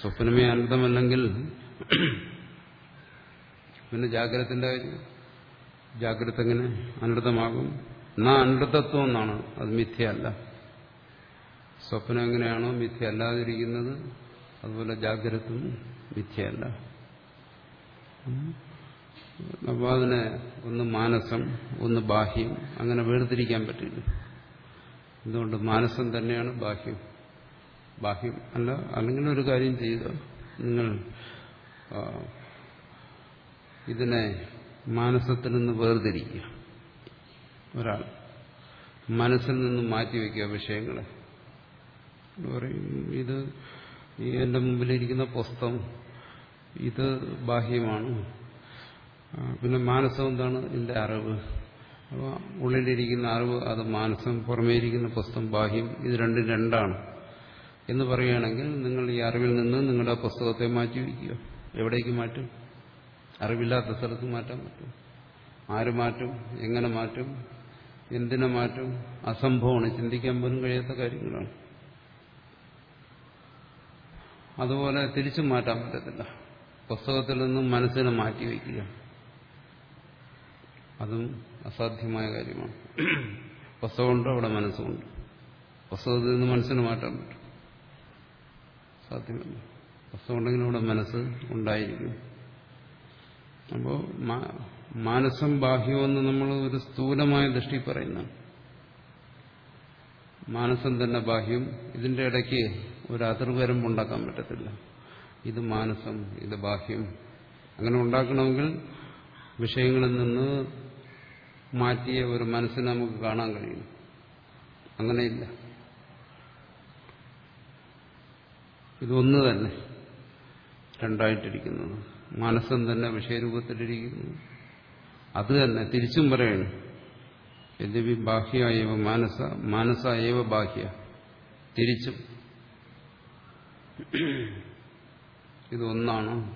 Speaker 1: സ്വപ്നമേ അനർത്ഥമല്ലെങ്കിൽ പിന്നെ ജാഗ്രതത്തിന്റെ ജാഗ്രത എങ്ങനെ? അനർത്ഥമാകും. എന്നാ അനർത്ഥത്വം എന്നാണ്. അത് മിഥ്യയല്ല. സ്വപ്നം എങ്ങനെയാണോ മിഥ്യ അല്ലാതിരിക്കുന്നത് അതുപോലെ ജാഗ്രതയും മിഥ്യയല്ല. അപ്പോൾ അതിനെ ഒന്ന് മാനസം ഒന്ന് ബാഹ്യം അങ്ങനെ വേർതിരിക്കാൻ പറ്റില്ല. എന്തുകൊണ്ട്? മാനസം തന്നെയാണ് ബാഹ്യം. ബാഹ്യം അല്ല അല്ലെങ്കിൽ ഒരു കാര്യം ചെയ്ത് നിങ്ങൾ ഇതിനെ മാനസത്തിൽ നിന്ന് വേർതിരിക്കുക. ഒരാൾ മനസ്സിൽ നിന്ന് മാറ്റിവെക്കുക വിഷയങ്ങളെ. പറയും ഇത് എന്റെ മുമ്പിലിരിക്കുന്ന പുസ്തകം ഇത് ബാഹ്യമാണ്. പിന്നെ മാനസം എന്താണ്? എന്റെ അറിവ്. ഉള്ളിലിരിക്കുന്ന അറിവ് അത് മാനസം പുറമേ ഇരിക്കുന്ന പുസ്തകം ബാഹ്യം ഇത് രണ്ടും രണ്ടാണ്. എന്ന് പറയുകയാണെങ്കിൽ നിങ്ങൾ ഈ അറിവിൽ നിന്ന് നിങ്ങളുടെ പുസ്തകത്തെ മാറ്റി വയ്ക്കുക. എവിടേക്ക് മാറ്റും? അറിവില്ലാത്ത സ്ഥലത്ത് മാറ്റാൻ പറ്റും. ആര് മാറ്റും? എങ്ങനെ മാറ്റും? എന്തിനെ മാറ്റും? അസംഭവമാണ്. ചിന്തിക്കാൻ പോലും കഴിയാത്ത കാര്യങ്ങളാണ്. അതുപോലെ തിരിച്ചും മാറ്റാൻ പറ്റത്തില്ല. പുസ്തകത്തിൽ നിന്നും മനസ്സിനെ മാറ്റി വയ്ക്കുക. അതും അസാധ്യമായ കാര്യമാണ്. പുസ്തകമുണ്ട് അവിടെ മനസ്സുമുണ്ട് പുസ്തകത്തിൽ നിന്ന് മനസ്സിനെ മാറ്റാൻ പറ്റും. സാധ്യമല്ല വസ്തുണ്ടെങ്കിലും ഇവിടെ മനസ്സ് ഉണ്ടായിരിക്കും. അപ്പോൾ മാനസം ബാഹ്യമെന്ന് നമ്മൾ ഒരു സ്ഥൂലമായ ദൃഷ്ടി പറയുന്നു മാനസം തന്നെ ബാഹ്യം. ഇതിന്റെ ഇടയ്ക്ക് ഒരു അതിർവരം ഉണ്ടാക്കാൻ പറ്റത്തില്ല. ഇത് മാനസം ഇത് ബാഹ്യം. അങ്ങനെ ഉണ്ടാക്കണമെങ്കിൽ വിഷയങ്ങളിൽ നിന്ന് മാറ്റിയ ഒരു മനസ്സിനെ നമുക്ക് കാണാൻ കഴിയും. അങ്ങനെയില്ല. ഇതൊന്ന് തന്നെ രണ്ടായിട്ടിരിക്കുന്നത് മനസ്സും തന്നെ വിഷയരൂപത്തിലിരിക്കുന്നു. അത് തന്നെ തിരിച്ചും പറയണം. യദ്യപി ബാഹ്യായവ മാനസ മാനസ ഏവ ബാഹ്യ. തിരിച്ചും. ഇതൊന്നാണ്.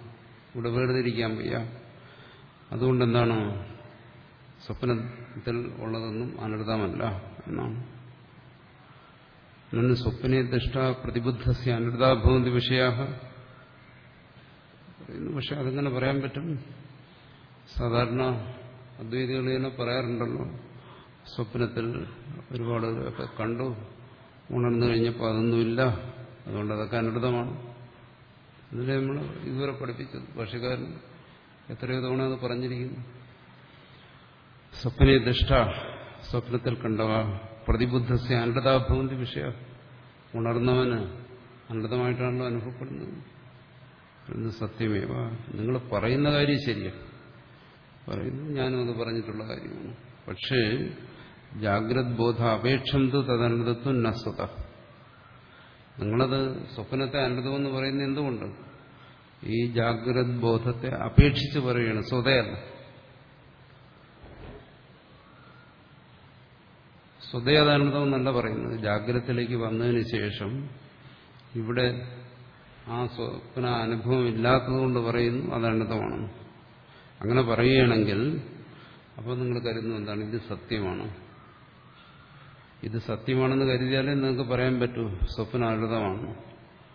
Speaker 1: ഇവിടെ വേർതിരിക്കാൻ വയ്യ. അതുകൊണ്ട് എന്താണ് സ്വപ്നത്തിൽ ഉള്ളതൊന്നും അനർഥമല്ല എന്നാണ്. നന്ന് സ്വപ്നെ ദൃഷ്ട പ്രതിബുദ്ധസ്യ അനൃതാഭവന്തി വിഷയാ പക്ഷെ അതെങ്ങനെ പറയാൻ പറ്റും. സാധാരണ അദ്വൈതികൾ തന്നെ പറയാറുണ്ടല്ലോ. സ്വപ്നത്തിൽ ഒരുപാട് ഒക്കെ കണ്ടു. ഉണർന്നു കഴിഞ്ഞപ്പോൾ അതൊന്നുമില്ല. അതുകൊണ്ട് അതൊക്കെ അനുദമാണ് അതിനെ നമ്മൾ ഇതുവരെ പഠിപ്പിച്ചത്. ഭാഷകാരൻ എത്രയോ തവണ അത് പറഞ്ഞിരിക്കുന്നു. സ്വപ്നെ ദൃഷ്ട സ്വപ്നത്തിൽ കണ്ടവ. പ്രതിബുദ്ധസ്യ അനൃതാഭവന്തി വിഷയ ഉണർന്നവന് അനൃതമായിട്ടാണല്ലോ അനുഭവപ്പെടുന്നത്. എന്ന് സത്യമേവ നിങ്ങൾ പറയുന്ന കാര്യം ശരിയാണ്. പറയുന്നു ഞാനും അത് പറഞ്ഞിട്ടുള്ള കാര്യമാണ്. പക്ഷേ ജാഗ്രത് ബോധ അപേക്ഷം തദനൃതത്വം നസ്വത നിങ്ങളത് സ്വപ്നത്തെ അനൃതമെന്ന് പറയുന്നത് എന്തുകൊണ്ട്? ഈ ജാഗ്രത് ബോധത്തെ അപേക്ഷിച്ച് പറയുകയാണ്. സ്വതയല്ല. സ്വതയതാനൃതം എന്നല്ല പറയുന്നത്. ജാഗ്രതത്തിലേക്ക് വന്നതിന് ശേഷം ഇവിടെ ആ സ്വപ്ന അനുഭവം ഇല്ലാത്തതുകൊണ്ട് പറയുന്നു അത് അങ്ങനെ പറയുകയാണെങ്കിൽ അപ്പോൾ നിങ്ങൾ കരുതുന്നു എന്താണ്? ഇത് സത്യമാണ്. ഇത് സത്യമാണെന്ന് കരുതിയാലേ നിങ്ങൾക്ക് പറയാൻ പറ്റൂ. സ്വപ്ന അനുതമാണ്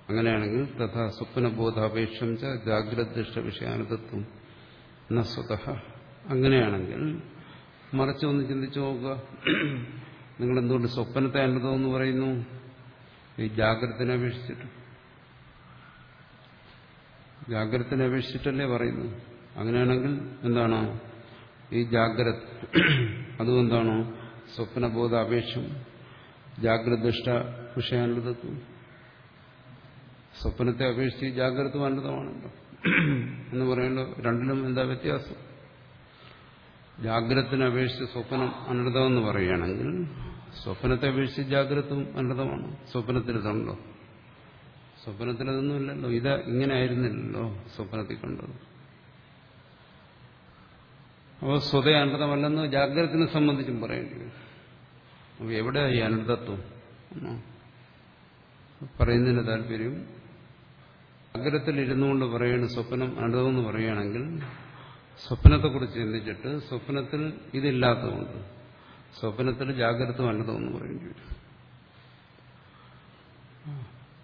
Speaker 1: അങ്ങനെയാണെങ്കിൽ തഥാ സ്വപ്നബോധാപേക്ഷം ച ജാഗ്രത ദൃഷ്ട എന്ന അങ്ങനെയാണെങ്കിൽ മറിച്ചൊന്ന് ചിന്തിച്ചു നോക്കുക. നിങ്ങൾ എന്തുകൊണ്ട് സ്വപ്നത്തെ അനുഭവം എന്ന് പറയുന്നു? ഈ ജാഗ്രതനെ അപേക്ഷിച്ചിട്ട്. ജാഗ്രതനെ അപേക്ഷിച്ചിട്ടല്ലേ പറയുന്നു? അങ്ങനെയാണെങ്കിൽ എന്താണ്? ഈ ജാഗ്രത് അതുകൊണ്ടാണ് സ്വപ്നബോധ അപേക്ഷം ജാഗ്രതനിഷ്ഠ വിഷയാനുതത്വം? സ്വപ്നത്തെ അപേക്ഷിച്ച് ജാഗ്രത അനൃതമാണല്ലോ എന്ന് പറയുമ്പോൾ രണ്ടിലും എന്താ വ്യത്യാസം? ജാഗ്രതത്തിനെ അപേക്ഷിച്ച് സ്വപ്നം അനൃതമെന്ന് പറയുകയാണെങ്കിൽ സ്വപ്നത്തെ അപേക്ഷിച്ച് ജാഗ്രതവും ഇതുണ്ടോ സ്വപ്നത്തിൽ അതൊന്നുമില്ലല്ലോ ഇത് ഇങ്ങനെ ആയിരുന്നില്ലല്ലോ സ്വപ്നത്തിൽ കണ്ടത്. അപ്പോൾ സ്വതേ അനൃതമല്ലെന്ന് ജാഗ്രതത്തിനെ സംബന്ധിച്ചും പറയേണ്ടി വരും. അപ്പോൾ എവിടെ ഈ അനൃതത്വം പറയുന്നതിന് താല്പര്യം ജാഗ്രതത്തിൽ ഇരുന്നുകൊണ്ട് പറയുന്ന സ്വപ്നം അനൃതമെന്ന് പറയുകയാണെങ്കിൽ സ്വപ്നത്തെക്കുറിച്ച് ചിന്തിച്ചിട്ട് സ്വപ്നത്തിൽ ഇതില്ലാത്തതുകൊണ്ട് സ്വപ്നത്തിൽ ജാഗ്രത വല്ലതെന്ന് പറയേണ്ടി വരും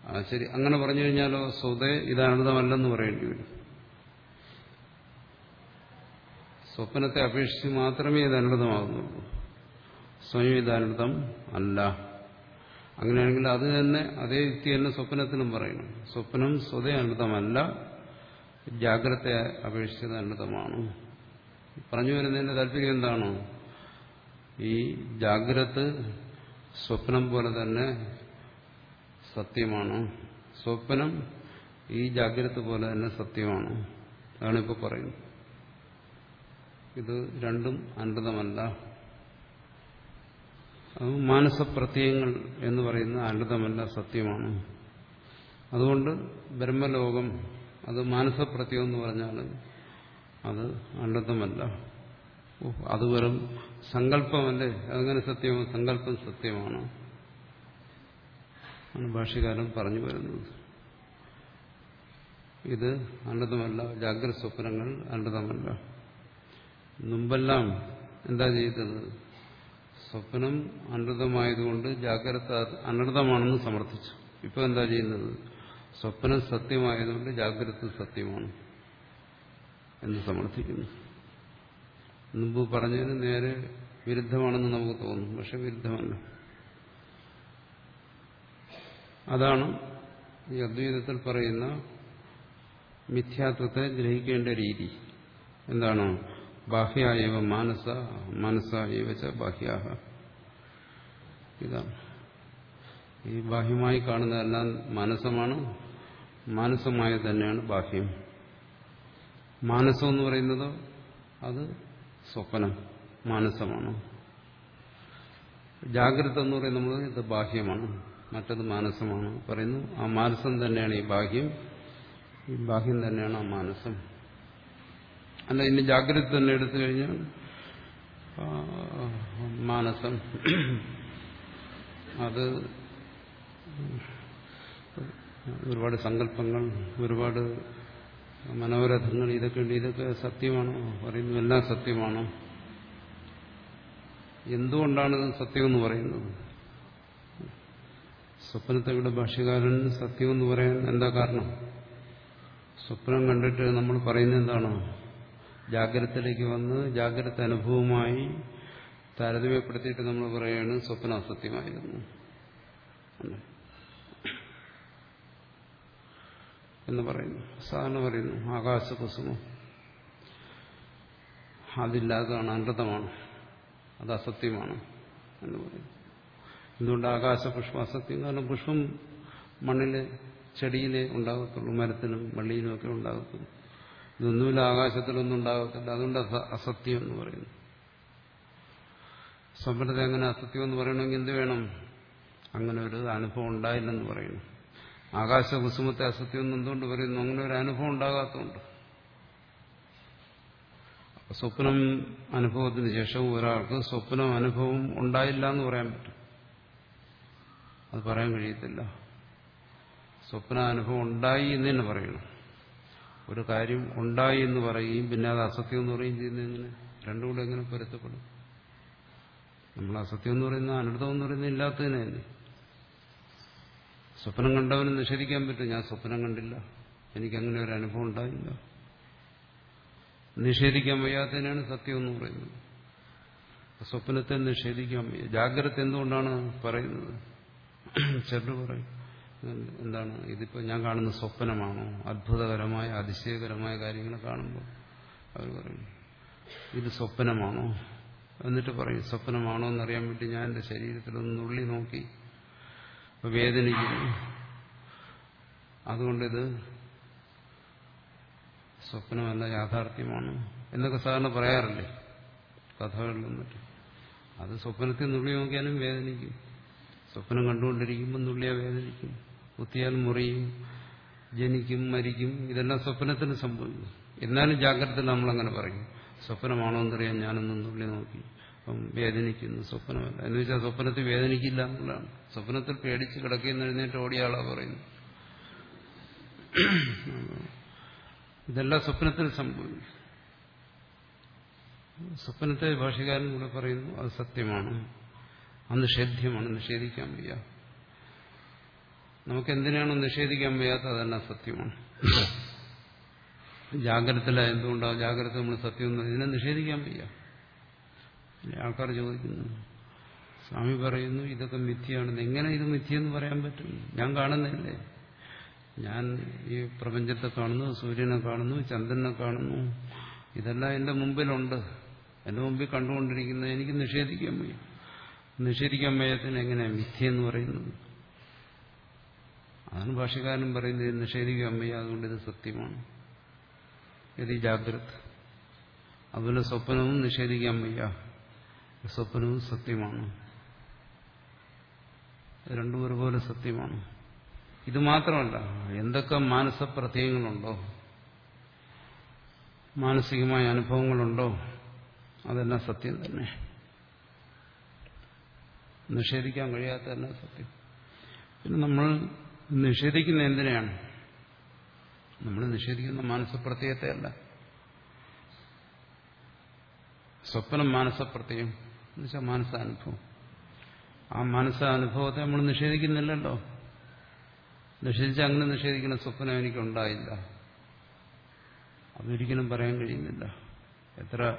Speaker 1: ആ ശരി. അങ്ങനെ പറഞ്ഞു കഴിഞ്ഞാലോ സ്വതേ ഇത് അനൃതമല്ലെന്ന് പറയേണ്ടി വരും സ്വപ്നത്തെ അപേക്ഷിച്ച് മാത്രമേ ഇത് അനൃതമാകുന്നുള്ളൂ സ്വയം ഇത് അല്ല. അങ്ങനെയാണെങ്കിൽ അത് തന്നെ അതേ യുക്തി തന്നെ സ്വപ്നത്തിനും പറയണം സ്വപ്നം സ്വതേ അനൃതമല്ല ജാഗ്രതയെ അപേക്ഷിച്ചത് അനൃതമാണ് പറഞ്ഞു വരുന്നതിന്റെ താല്പര്യം എന്താണോ? ഈ ജാഗ്രത് സ്വപ്നം പോലെ തന്നെ സത്യമാണ്. സ്വപ്നം ഈ ജാഗ്രത പോലെ തന്നെ സത്യമാണ്. അതാണ് ഇപ്പോൾ പറയുന്നത്. ഇത് രണ്ടും അനൃതമല്ല മാനസപ്രത്യയങ്ങൾ എന്ന് പറയുന്ന അനൃതമല്ല സത്യമാണ്. അതുകൊണ്ട് ബ്രഹ്മലോകം അത് മാനസപ്രത്യം എന്ന് പറഞ്ഞാൽ അത് അനൃതമല്ല അത് വെറും സങ്കല്പമല്ലേ? അതങ്ങനെ സത്യമാണ്? സങ്കല്പം സത്യമാണ്? ആണ് ഭാഷ്യകാലം പറഞ്ഞു വരുന്നത്. ഇത് അനൃതമല്ല ജാഗ്രത സ്വപ്നങ്ങൾ അനൃതമല്ല മുമ്പെല്ലാം എന്താ ചെയ്തത്? സ്വപ്നം അനൃതമായതുകൊണ്ട് ജാഗ്രത അനൃതമാണെന്ന് സമർത്ഥിച്ചു. ഇപ്പൊ എന്താ ചെയ്യുന്നത്? സ്വപ്നം സത്യമായതുകൊണ്ട് ജാഗ്രത സത്യമാണ് എന്ന് സമർത്ഥിക്കുന്നു. മുമ്പ് പറഞ്ഞതിന് നേരെ വിരുദ്ധമാണെന്ന് നമുക്ക് തോന്നും. പക്ഷെ വിരുദ്ധമല്ല. അതാണ് ഈ അദ്വൈതത്തിൽ പറയുന്ന മിഥ്യാത്വത്തെ ഗ്രഹിക്കേണ്ട രീതി. എന്താണ്? ബാഹ്യായവ മാനസ മനസ ഏവച്ച ബാഹ്യാഹ. ഇതാണ്. ഈ ബാഹ്യമായി കാണുന്നതെല്ലാം മനസ്സമാണ് മാനസമായ തന്നെയാണ് ബാഹ്യം. മാനസം എന്ന് പറയുന്നത് അത് സ്വപ്നം മാനസമാണ്. ജാഗ്രത എന്ന് പറയുന്നത് ഇത് ബാഹ്യമാണ് മറ്റത് മാനസമാണ്. പറയുന്നു ആ മാനസം തന്നെയാണ് ഈ ബാഹ്യം. ഈ ബാഹ്യം തന്നെയാണ് ആ മാനസം. അല്ല ഇനി ജാഗ്രത തന്നെ എടുത്തു കഴിഞ്ഞാൽ മാനസം. അത് ഒരുപാട് സങ്കല്പങ്ങൾ ഒരുപാട് മനോരഥങ്ങൾ ഇതൊക്കെ ഉണ്ട്. ഇതൊക്കെ സത്യമാണോ. പറയുന്നു എല്ലാം സത്യമാണോ. എന്തുകൊണ്ടാണ് ഇത് സത്യമെന്ന് പറയുന്നത്? സ്വപ്നത്തെ ഇവിടെ ഭാഷ്യകാരൻ സത്യമെന്ന് പറയാൻ എന്താ കാരണം? സ്വപ്നം കണ്ടിട്ട് നമ്മൾ പറയുന്നത് എന്താണ്? ജാഗ്രതത്തിലേക്ക് വന്ന് ജാഗ്രത അനുഭവമായി താരതമ്യപ്പെടുത്തിയിട്ട് നമ്മൾ പറയാണ് സ്വപ്നം അസത്യമായിരുന്നു. എന്ന്. പറയുന്നു. സാധാരണ പറയുന്നു ആകാശകുസുമം അതില്ലാത്തതാണ് അനൃതമാണ് അത് അസത്യമാണ് എന്ന് പറയുന്നു. എന്തുകൊണ്ട് ആകാശപുഷ്പം അസത്യം? കാരണം പുഷ്പം മണ്ണിലെ ചെടിയിലെ ഉണ്ടാകത്തുള്ളൂ മരത്തിനും വള്ളിയിലും ഒക്കെ ഉണ്ടാകത്തുള്ളൂ. ഇതൊന്നുമില്ല ആകാശത്തിലൊന്നും ഉണ്ടാകത്തില്ല അതുകൊണ്ട് അസ- അസത്യം എന്ന് പറയുന്നു. സ്വപ്നത്തെ അങ്ങനെ അസത്യം എന്ന് പറയണമെങ്കിൽ എന്ത് വേണം? അങ്ങനെ ഒരു അനുഭവം ഉണ്ടായില്ലെന്ന് പറയുന്നു. ആകാശകുസുമത്തെ അസത്യം എന്ന് എന്തുകൊണ്ട് പറയുന്നു? അങ്ങനെ ഒരു അനുഭവം ഉണ്ടാകാത്തതുകൊണ്ട്. സ്വപ്നം അനുഭവത്തിന് ശേഷം ഒരാൾക്ക് സ്വപ്നം അനുഭവം ഉണ്ടായില്ല എന്ന് പറയാൻ പറ്റും. അത് പറയാൻ കഴിയത്തില്ല. സ്വപ്ന അനുഭവം ഉണ്ടായി എന്ന് തന്നെ പറയണം. ഒരു കാര്യം ഉണ്ടായി എന്ന് പറയുകയും പിന്നെ അത് അസത്യം എന്ന് പറയുകയും എങ്ങനെ? രണ്ടും കൂടെ എങ്ങനെ പൊരുത്തപ്പെടും? നമ്മൾ അസത്യം എന്ന് പറയുന്ന അനർത്ഥം എന്ന് പറയുന്നത് ഇല്ലാത്തതിനെ തന്നെ. സ്വപ്നം കണ്ടവന് നിഷേധിക്കാൻ പറ്റും. ഞാൻ സ്വപ്നം കണ്ടില്ല. എനിക്കങ്ങനെ ഒരു അനുഭവം ഉണ്ടായില്ല. നിഷേധിക്കാൻ വയ്യാത്തതിനാണ് സത്യം എന്ന് പറയുന്നത്. സ്വപ്നത്തെ നിഷേധിക്കാൻ വയ്യ. ജാഗ്രത എന്തുകൊണ്ടാണ് പറയുന്നത്? ചെറു പറയും. എന്താണ്? ഇതിപ്പോ ഞാൻ കാണുന്ന സ്വപ്നമാണോ? അത്ഭുതകരമായ അതിശയകരമായ കാര്യങ്ങൾ കാണുമ്പോൾ അവർ പറയും ഇത് സ്വപ്നമാണോ? എന്നിട്ട് പറയും സ്വപ്നമാണോ എന്നറിയാൻ വേണ്ടി ഞാൻ എന്റെ ശരീരത്തിലൊന്ന് നുള്ളി നോക്കി വേദനിക്കുന്നു. അതുകൊണ്ടിത് സ്വപ്നമല്ല യാഥാർത്ഥ്യമാണ് എന്നൊക്കെ സാധാരണ പറയാറില്ലേ? കഥകളിലും മറ്റും അത് സ്വപ്നത്തിൽ നുള്ളി നോക്കിയാലും വേദനിക്കും. സ്വപ്നം കണ്ടുകൊണ്ടിരിക്കുമ്പോൾ നുള്ളിയാ വേദനിക്കും. കുത്തിയാൽ മുറിയും ജനിക്കും മരിക്കും ഇതെല്ലാം സ്വപ്നത്തിന് സംഭവിക്കും. എന്നാലും ജാഗ്രത നമ്മളങ്ങനെ പറയും. സ്വപ്നമാണോ എന്നറിയാൻ ഞാനൊന്നും നുള്ളി നോക്കി. അപ്പം വേദനിക്കുന്നു സ്വപ്നമല്ല. എന്ന് വെച്ചാൽ സ്വപ്നത്തിൽ വേദനിക്കില്ല എന്നുള്ളതാണ്. സ്വപ്നത്തിൽ പേടിച്ച് കിടക്കുന്ന എഴുന്നേറ്റ് ഓടിയാളാ പറയുന്നു ഇതെല്ലാം സ്വപ്നത്തിൽ സംഭവിക്കും. സ്വപ്നത്തെ ഭാഷകാരൻ കൂടെ പറയുന്നു അത് സത്യമാണ്. അത് നിഷേധ്യമാണ് നിഷേധിക്കാൻ വയ്യ. നമുക്ക് എന്തിനാണോ നിഷേധിക്കാൻ വയ്യാത്ത അതെല്ലാം സത്യമാണ്. ജാഗ്രതയില എന്തുകൊണ്ടാണ് ജാഗ്രത നമ്മൾ സത്യം ഇതിനെ നിഷേധിക്കാൻ വയ്യ. ആൾക്കാർ ചോദിക്കുന്നു. സ്വാമി പറയുന്നു ഇതൊക്കെ മിഥ്യയാണെന്ന്. എങ്ങനെ ഇത് മിഥ്യെന്ന് പറയാൻ പറ്റും? ഞാൻ കാണുന്നില്ലേ ഞാൻ ഈ പ്രപഞ്ചത്തെ കാണുന്നു സൂര്യനെ കാണുന്നു ചന്ദ്രനെ കാണുന്നു. ഇതെല്ലാം എന്റെ മുമ്പിലുണ്ട്. എന്റെ മുമ്പിൽ കണ്ടുകൊണ്ടിരിക്കുന്നത് എനിക്ക് നിഷേധിക്കാൻ വയ്യ. നിഷേധിക്കാൻ വയ്യത്തിന് എങ്ങനെയാണ് മിഥ്യെന്ന് പറയുന്നത്? അതാണ് ഭാഷകാരൻ പറയുന്നത് നിഷേധിക്കാൻ വയ്യ അതുകൊണ്ട് ഇത് സത്യമാണ്. ഇത് ജാഗ്രത. അതുപോലെ സ്വപ്നവും നിഷേധിക്കാൻ വയ്യ. സ്വപ്നവും സത്യമാണ്. രണ്ടും ഒരുപോലെ സത്യമാണ്. ഇത് മാത്രമല്ല എന്തൊക്കെ മാനസപ്രത്യയങ്ങളുണ്ടോ മാനസികമായ അനുഭവങ്ങളുണ്ടോ അതെല്ലാം സത്യം തന്നെ. നിഷേധിക്കാൻ കഴിയാത്ത തന്നെ സത്യം. പിന്നെ നമ്മൾ നിഷേധിക്കുന്ന എന്തിനെയാണ്? നമ്മൾ നിഷേധിക്കുന്ന മാനസപ്രത്യയത്തെ അല്ല. സ്വപ്നം മാനസപ്രത്യയം. എന്നുവെച്ചാൽ മാനസാനുഭവം ആ മാനസാനുഭവത്തെ നമ്മൾ നിഷേധിക്കുന്നില്ലല്ലോ. നിഷേധിച്ച് അങ്ങനെ നിഷേധിക്കുന്ന സ്വപ്നം എനിക്കുണ്ടായില്ല. അതൊരിക്കലും പറയാൻ കഴിയുന്നില്ല. എത്ര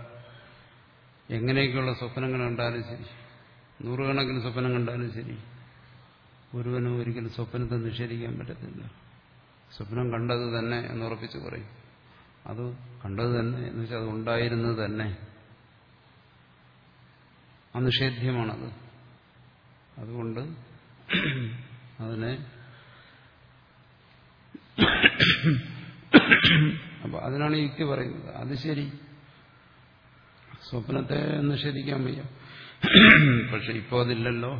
Speaker 1: എങ്ങനെയൊക്കെയുള്ള സ്വപ്നങ്ങൾ കണ്ടാലും ശരി. നൂറുകണക്കിന് സ്വപ്നം കണ്ടാലും ശരി. ഒരുവനും ഒരിക്കലും സ്വപ്നത്തെ നിഷേധിക്കാൻ പറ്റത്തില്ല. സ്വപ്നം കണ്ടത് തന്നെ എന്ന് ഉറപ്പിച്ച് പറയും. അത് കണ്ടത് തന്നെ എന്ന് വെച്ചാൽ അത് ഉണ്ടായിരുന്നത് തന്നെ. അനിഷേധ്യമാണത്. അതുകൊണ്ട് അതിനെ അപ്പൊ അതിനാണ് യുക്തി പറയുന്നത്. അത് ശരി. സ്വപ്നത്തെ നിഷേധിക്കാൻ വയ്യ. പക്ഷെ ഇപ്പോ അതില്ലല്ലോ.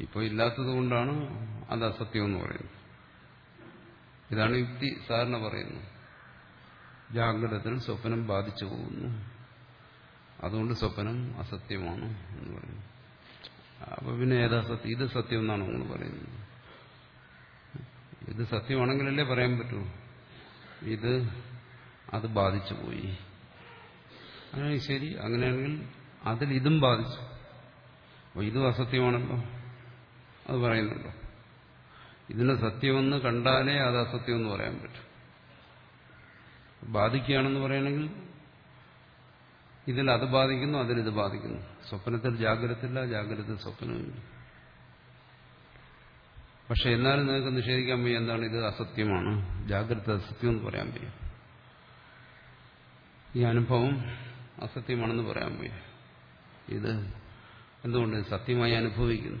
Speaker 1: ഇപ്പോൾ ഇല്ലാത്തത് കൊണ്ടാണ് അത് അസത്യം എന്ന് പറയുന്നത്. ഇതാണ് യുക്തി സാധാരണ പറയുന്നത്. ജാഗ്രതത്തിൽ സ്വപ്നം ബാധിച്ചു പോകുന്നു. അതുകൊണ്ട് സ്വപ്നം അസത്യമാണ് എന്ന് പറയുന്നു. അപ്പൊ പിന്നെ ഏതാ സത്യം? ഇത് സത്യം എന്നാണ് നമ്മൾ പറയുന്നത്. ഇത് സത്യമാണെങ്കിലല്ലേ പറയാൻ പറ്റൂ. ഇത് അത് ബാധിച്ചു പോയി. അങ്ങനെ ശരി. അങ്ങനെയാണെങ്കിൽ അതിൽ ഇതും ബാധിച്ചു. അപ്പോൾ ഇതും അസത്യമാണല്ലോ. അത് പറയുന്നുണ്ടോ. ഇതിനെ സത്യമെന്ന് കണ്ടാലേ അത് അസത്യമെന്ന് പറയാൻ പറ്റും. ബാധിക്കുകയാണെന്ന് പറയണമെങ്കിൽ ഇതിൽ അത് ബാധിക്കുന്നു അതിൽ ഇത് ബാധിക്കുന്നു. സ്വപ്നത്തിൽ ജാഗ്രതയില്ല ജാഗ്രത സ്വപ്നമില്ല. പക്ഷെ എന്നാലും നിങ്ങൾക്ക് നിഷേധിക്കാൻ വയ്യ എന്താണ് ഇത് അസത്യമാണ്. ജാഗ്രത അസത്യം എന്ന് പറയാൻ വയ്യ. ഈ അനുഭവം അസത്യമാണെന്ന് പറയാൻ വയ്യ. ഇത് എന്തുകൊണ്ട് സത്യമായി അനുഭവിക്കുന്നു?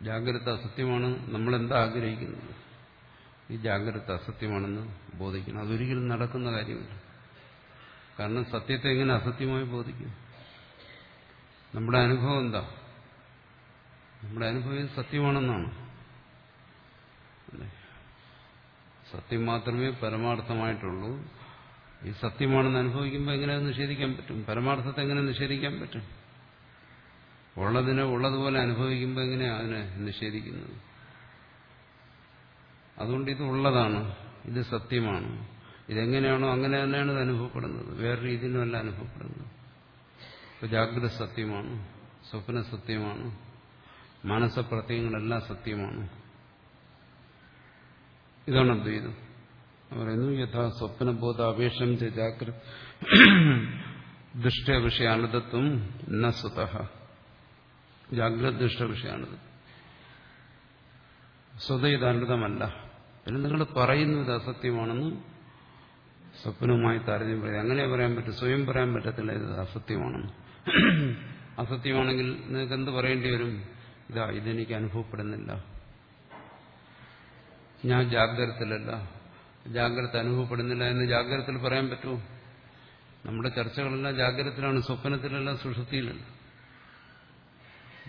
Speaker 1: ജാഗ്രത അസത്യമാണ്. നമ്മളെന്താ ആഗ്രഹിക്കുന്നത്? ഈ ജാഗ്രത അസത്യമാണെന്ന് ബോധിക്കണം. അതൊരിക്കലും നടക്കുന്ന കാര്യമില്ല. കാരണം സത്യത്തെ എങ്ങനെ അസത്യമായി ബോധിക്കും? നമ്മുടെ അനുഭവം എന്താ? നമ്മുടെ അനുഭവം സത്യമാണെന്നാണ്. സത്യം മാത്രമേ പരമാർത്ഥമായിട്ടുള്ളൂ. ഈ സത്യമാണെന്ന് അനുഭവിക്കുമ്പോൾ എങ്ങനെ നിഷേധിക്കാൻ പറ്റും? പരമാർത്ഥത്തെ എങ്ങനെ നിഷേധിക്കാൻ പറ്റും? ഉള്ളതിനെ ഉള്ളതുപോലെ അനുഭവിക്കുമ്പോൾ എങ്ങനെയാണ് അതിനെ നിഷേധിക്കുന്നത്? അതുകൊണ്ട് ഇത് ഉള്ളതാണ് ഇത് സത്യമാണ്. ഇതെങ്ങനെയാണോ അങ്ങനെ തന്നെയാണ് ഇത് അനുഭവപ്പെടുന്നത്. വേറെ രീതിയിലുമല്ല അനുഭവപ്പെടുന്നത്. ഇപ്പൊ ജാഗ്രത സത്യമാണ്. സ്വപ്ന സത്യമാണ്. മാനസപ്രത്യങ്ങളെല്ലാം സത്യമാണ്. ഇതാണ് അദ്വൈതം. പറയുന്നു യഥാ സ്വപ്നബോധ അപേക്ഷം ജാഗ്രത ദുഷ്ടവിഷയാനതത്വം ന സ്വത. ജാഗ്രത ദുഷ്ടവിഷയാനത് സ്വതയിതാനൃതമല്ല പിന്നെ നിങ്ങൾ പറയുന്നത് അസത്യമാണെന്ന് സ്വപ്നവുമായി താരതമ്യം പറയാം അങ്ങനെ പറയാൻ പറ്റും സ്വയം പറയാൻ പറ്റത്തില്ല ഇത് അസത്യമാണെന്ന്. അസത്യമാണെങ്കിൽ നിങ്ങൾക്ക് എന്ത് പറയേണ്ടി വരും? ഇതാ ഇതെനിക്ക് അനുഭവപ്പെടുന്നില്ല. ഞാൻ ജാഗ്രതത്തിലല്ല. ജാഗ്രത അനുഭവപ്പെടുന്നില്ല എന്ന് ജാഗ്രതത്തിൽ പറയാൻ പറ്റുമോ നമ്മുടെ ചർച്ചകളെല്ലാം ജാഗ്രതത്തിലാണ് സ്വപ്നത്തിലല്ല സുഷുതിയിലല്ല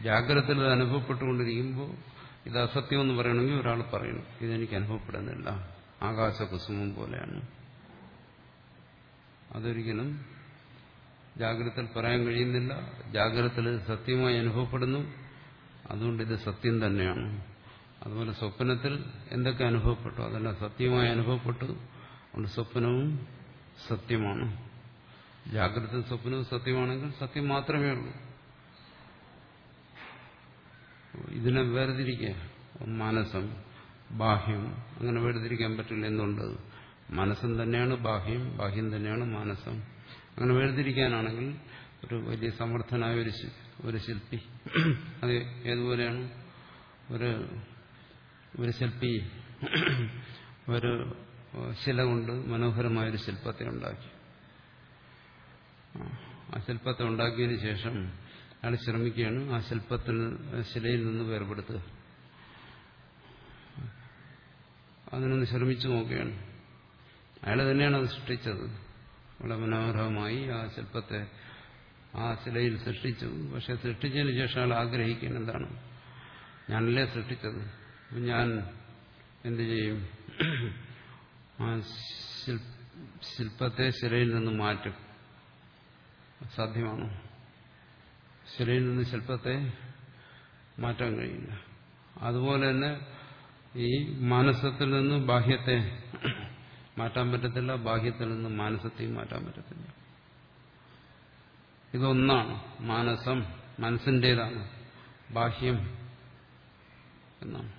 Speaker 1: ജാഗ്രതത്തിൽ അനുഭവപ്പെട്ടുകൊണ്ടിരിക്കുമ്പോൾ ഇത് അസത്യം എന്ന് പറയണമെങ്കിൽ ഒരാൾ പറയണം. ഇതെനിക്ക് അനുഭവപ്പെടുന്നില്ല. ആകാശകുസുമം പോലെയാണ്. അതൊരിക്കലും ജാഗ്രതയിൽ പറയാൻ കഴിയുന്നില്ല. ജാഗ്രതയിൽ സത്യമായി അനുഭവപ്പെടുന്നു. അതുകൊണ്ട് ഇത് സത്യം തന്നെയാണ്. അതുപോലെ സ്വപ്നത്തിൽ എന്തൊക്കെ അനുഭവപ്പെട്ടു? അതെല്ലാം സത്യമായി അനുഭവപ്പെട്ടു. അതുകൊണ്ട് സ്വപ്നവും സത്യമാണ്. ജാഗ്രത സ്വപ്നവും സത്യമാണെങ്കിൽ സത്യം മാത്രമേ ഉള്ളൂ. ഇതിനെ വേർതിരിക്കുക മനസ്സും ബാഹ്യം അങ്ങനെ വേർതിരിക്കാൻ പറ്റില്ല എന്തുകൊണ്ട്? മനസ്സം തന്നെയാണ് ബാഹ്യം ബാഹ്യം തന്നെയാണ് മാനസം അങ്ങനെ വേർതിരിക്കാനാണെങ്കിൽ ഒരു വലിയ സമർത്ഥനായ ഒരു ഒരു ശില്പി. അത് ഏതുപോലെയാണ്? ഒരു ഒരു ശില്പി ഒരു ശില കൊണ്ട് മനോഹരമായൊരു ശില്പത്തെ ഉണ്ടാക്കി. ആ ശില്പത്തെ ഉണ്ടാക്കിയതിന് ശേഷം അയാൾ ശ്രമിക്കുകയാണ്. ആ ശില്പത്തിൽ ശിലയിൽ നിന്ന് വേർപെടുത്തുക. അതിനൊന്ന് ശ്രമിച്ചു നോക്കുകയാണ്. അയാൾ തന്നെയാണ് അത് സൃഷ്ടിച്ചത്. വളരെ മനോഹരമായി ആ ശില്പത്തെ ആ ശിലയിൽ സൃഷ്ടിച്ചു. പക്ഷെ സൃഷ്ടിച്ചതിന് ശേഷം അയാൾ ആഗ്രഹിക്കുന്നത് എന്താണ്? ഞാനല്ലേ സൃഷ്ടിച്ചത്? ഞാൻ എന്തു ചെയ്യും? ആ ശില്പത്തെ ശിലയിൽ നിന്ന് മാറ്റും. സാധ്യമാണോ? ശിലയിൽ നിന്ന് ശില്പത്തെ മാറ്റാൻ കഴിയില്ല. അതുപോലെ തന്നെ ഈ മാനസത്തിൽ നിന്ന് ബാഹ്യത്തെ മാറ്റാൻ പറ്റത്തില്ല ബാഹ്യത്തിൽ നിന്ന് മാനസത്തെയും മാറ്റാൻ പറ്റത്തില്ല. ഇതൊന്നാണ് മാനസം മനസ്സിന്റെതാണ് ബാഹ്യം എന്നാണ്.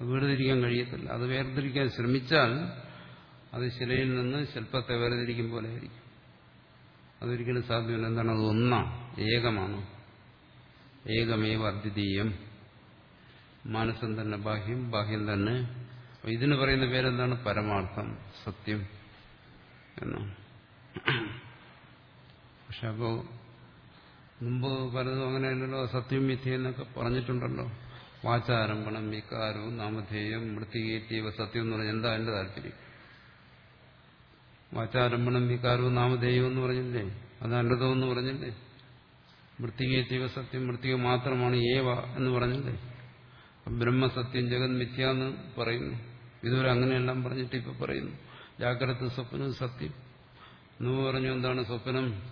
Speaker 1: വേർതിരിക്കാൻ കഴിയത്തില്ല. അത് വേർതിരിക്കാൻ ശ്രമിച്ചാൽ അത് ശിലയിൽ നിന്ന് ശില്പത്തെ വേർതിരിക്കും പോലെ ആയിരിക്കും. അതൊരിക്കലും സാധ്യമല്ല. എന്താണ് അത് ഒന്നാണ് ഏകമാണ്. ഏകമേവ അദ്വിതീയം. മാനസം തന്നെ ബാഹ്യം ബാഹ്യം തന്നെ. ഇതിന് പറയുന്ന പേരെന്താണ്? പരമാർത്ഥം സത്യം എന്നാണ് പക്ഷെ അപ്പോ മുമ്പ് പലതും അങ്ങനെയല്ലല്ലോ സത്യം മിഥ്യ എന്നൊക്കെ പറഞ്ഞിട്ടുണ്ടല്ലോ. വാചാരംഭണം വികാരവും നാമധേയം മൃത്തികേറ്റീവ സത്യം എന്ന് പറഞ്ഞാൽ എന്താ എന്റെ താല്പര്യം? വാചാരംഭണം വികാരവും നാമധേയവും എന്ന് പറഞ്ഞില്ലേ? അത് അനൃതം എന്ന് പറഞ്ഞില്ലേ? മൃത്തികയെ ജീവസത്യം മൃത്തിക മാത്രമാണ് ഏവ എന്ന് പറഞ്ഞില്ലേ? ബ്രഹ്മസത്യം ജഗത് മിഥ്യ എന്ന് പറയുന്നു. ഇതുവരെ അങ്ങനെയെല്ലാം പറഞ്ഞിട്ട് ഇപ്പൊ പറയുന്നു. ജാഗ്രത സ്വപ്നം സത്യം. എന്ന് പറഞ്ഞു എന്താണ് സ്വപ്നം?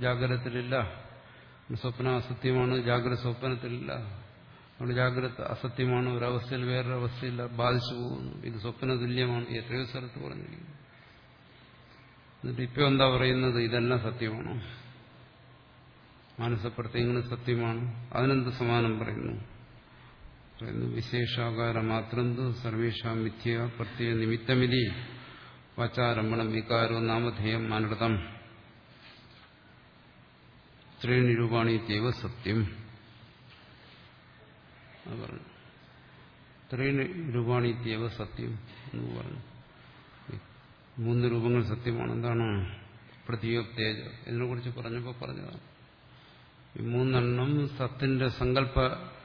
Speaker 1: ജാഗ്രതത്തിലില്ല. സ്വപ്നം അസത്യമാണ് ജാഗ്രത സ്വപ്നത്തിലില്ല. നമ്മുടെ ജാഗ്രത അസത്യമാണ് ഒരവസ്ഥയിൽ വേറൊരു അവസ്ഥയില്ല ബാധിച്ചു പോകുന്നു. ഇത് സ്വപ്ന തുല്യമാണ് എത്രയോ സ്ഥലത്ത് പറഞ്ഞിരിക്കുന്നു. എന്നിട്ട് ഇപ്പൊ എന്താ പറയുന്നത്? ഇതെല്ലാം സത്യമാണോ? മാനസപ്രത്യങ്ങൾ സത്യമാണ്. അതിനെന്ത് സമാനം പറയുന്നു? പറയുന്നു വിശേഷാകാര മാത്രം സർവേഷാം മിഥ്യ പ്രത്യേക നിമിത്തമിതി വാചാരംഭണം വികാരോ നാമധേയം മാനൃതം ത്രേണി രൂപാണി ദൈവ സത്യം. പറഞ്ഞു. ത്രേണി രൂപാണി ദൈവ സത്യം എന്ന് പറഞ്ഞു. മൂന്ന് രൂപങ്ങൾ സത്യമാണ്. എന്താണ്? പ്രതിയോ തേജ. ഇതിനെ കുറിച്ച് പറഞ്ഞപ്പോൾ പറഞ്ഞതാണ് ഈ മൂന്നെണ്ണം സത്തിന്റെ സങ്കല്പ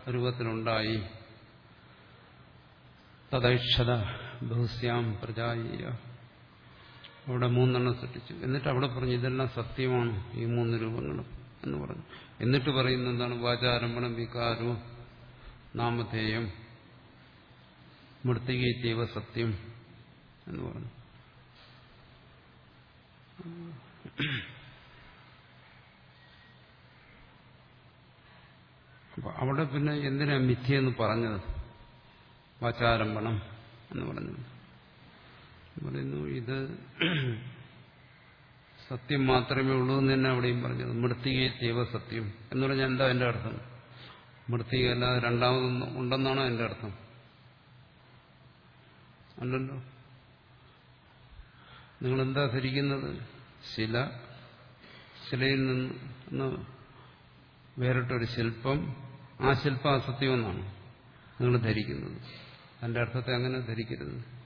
Speaker 1: രൂപത്തിലുണ്ടായി തദൈക്ഷത ബഹുസ്യാം പ്രജായ അവിടെ മൂന്നെണ്ണം സൃഷ്ടിച്ചു. എന്നിട്ട് അവിടെ പറഞ്ഞു ഇതെല്ലാം സത്യമാണ് ഈ മൂന്ന് രൂപങ്ങളും എന്ന് പറഞ്ഞു. എന്നിട്ട് പറയുന്ന എന്താണ്? വാചാരംഭണം വികാരോ നാമധേയം മൃത്തികൈത്യവ സത്യം എന്ന് പറഞ്ഞു. അപ്പൊ അവിടെ പിന്നെ എന്തിനാ മിഥ്യെന്ന് പറഞ്ഞത്? വാചാരംഭണം എന്ന് പറഞ്ഞത്. പറയുന്നു ഇത് സത്യം മാത്രമേ ഉള്ളൂ എന്ന് തന്നെ അവിടെയും പറഞ്ഞത്. മൃത്തികയെ ദൈവ സത്യം. എന്ന് പറഞ്ഞാൽ എന്താ എന്റെ അർത്ഥം? മൃത്തിക അല്ലാതെ രണ്ടാമതൊന്നും ഉണ്ടെന്നാണോ എന്റെ അർത്ഥം? അല്ലല്ലോ. നിങ്ങൾ എന്താ ധരിക്കുന്നത്? ശില. ശിലയിൽ നിന്ന് വേറിട്ടൊരു ശില്പം ആ ശില്പം അസത്യമെന്നാണ് നിങ്ങൾ ധരിക്കുന്നത്. അതിന്റെ അർത്ഥത്തെ അങ്ങനെ ധരിക്കരുത്.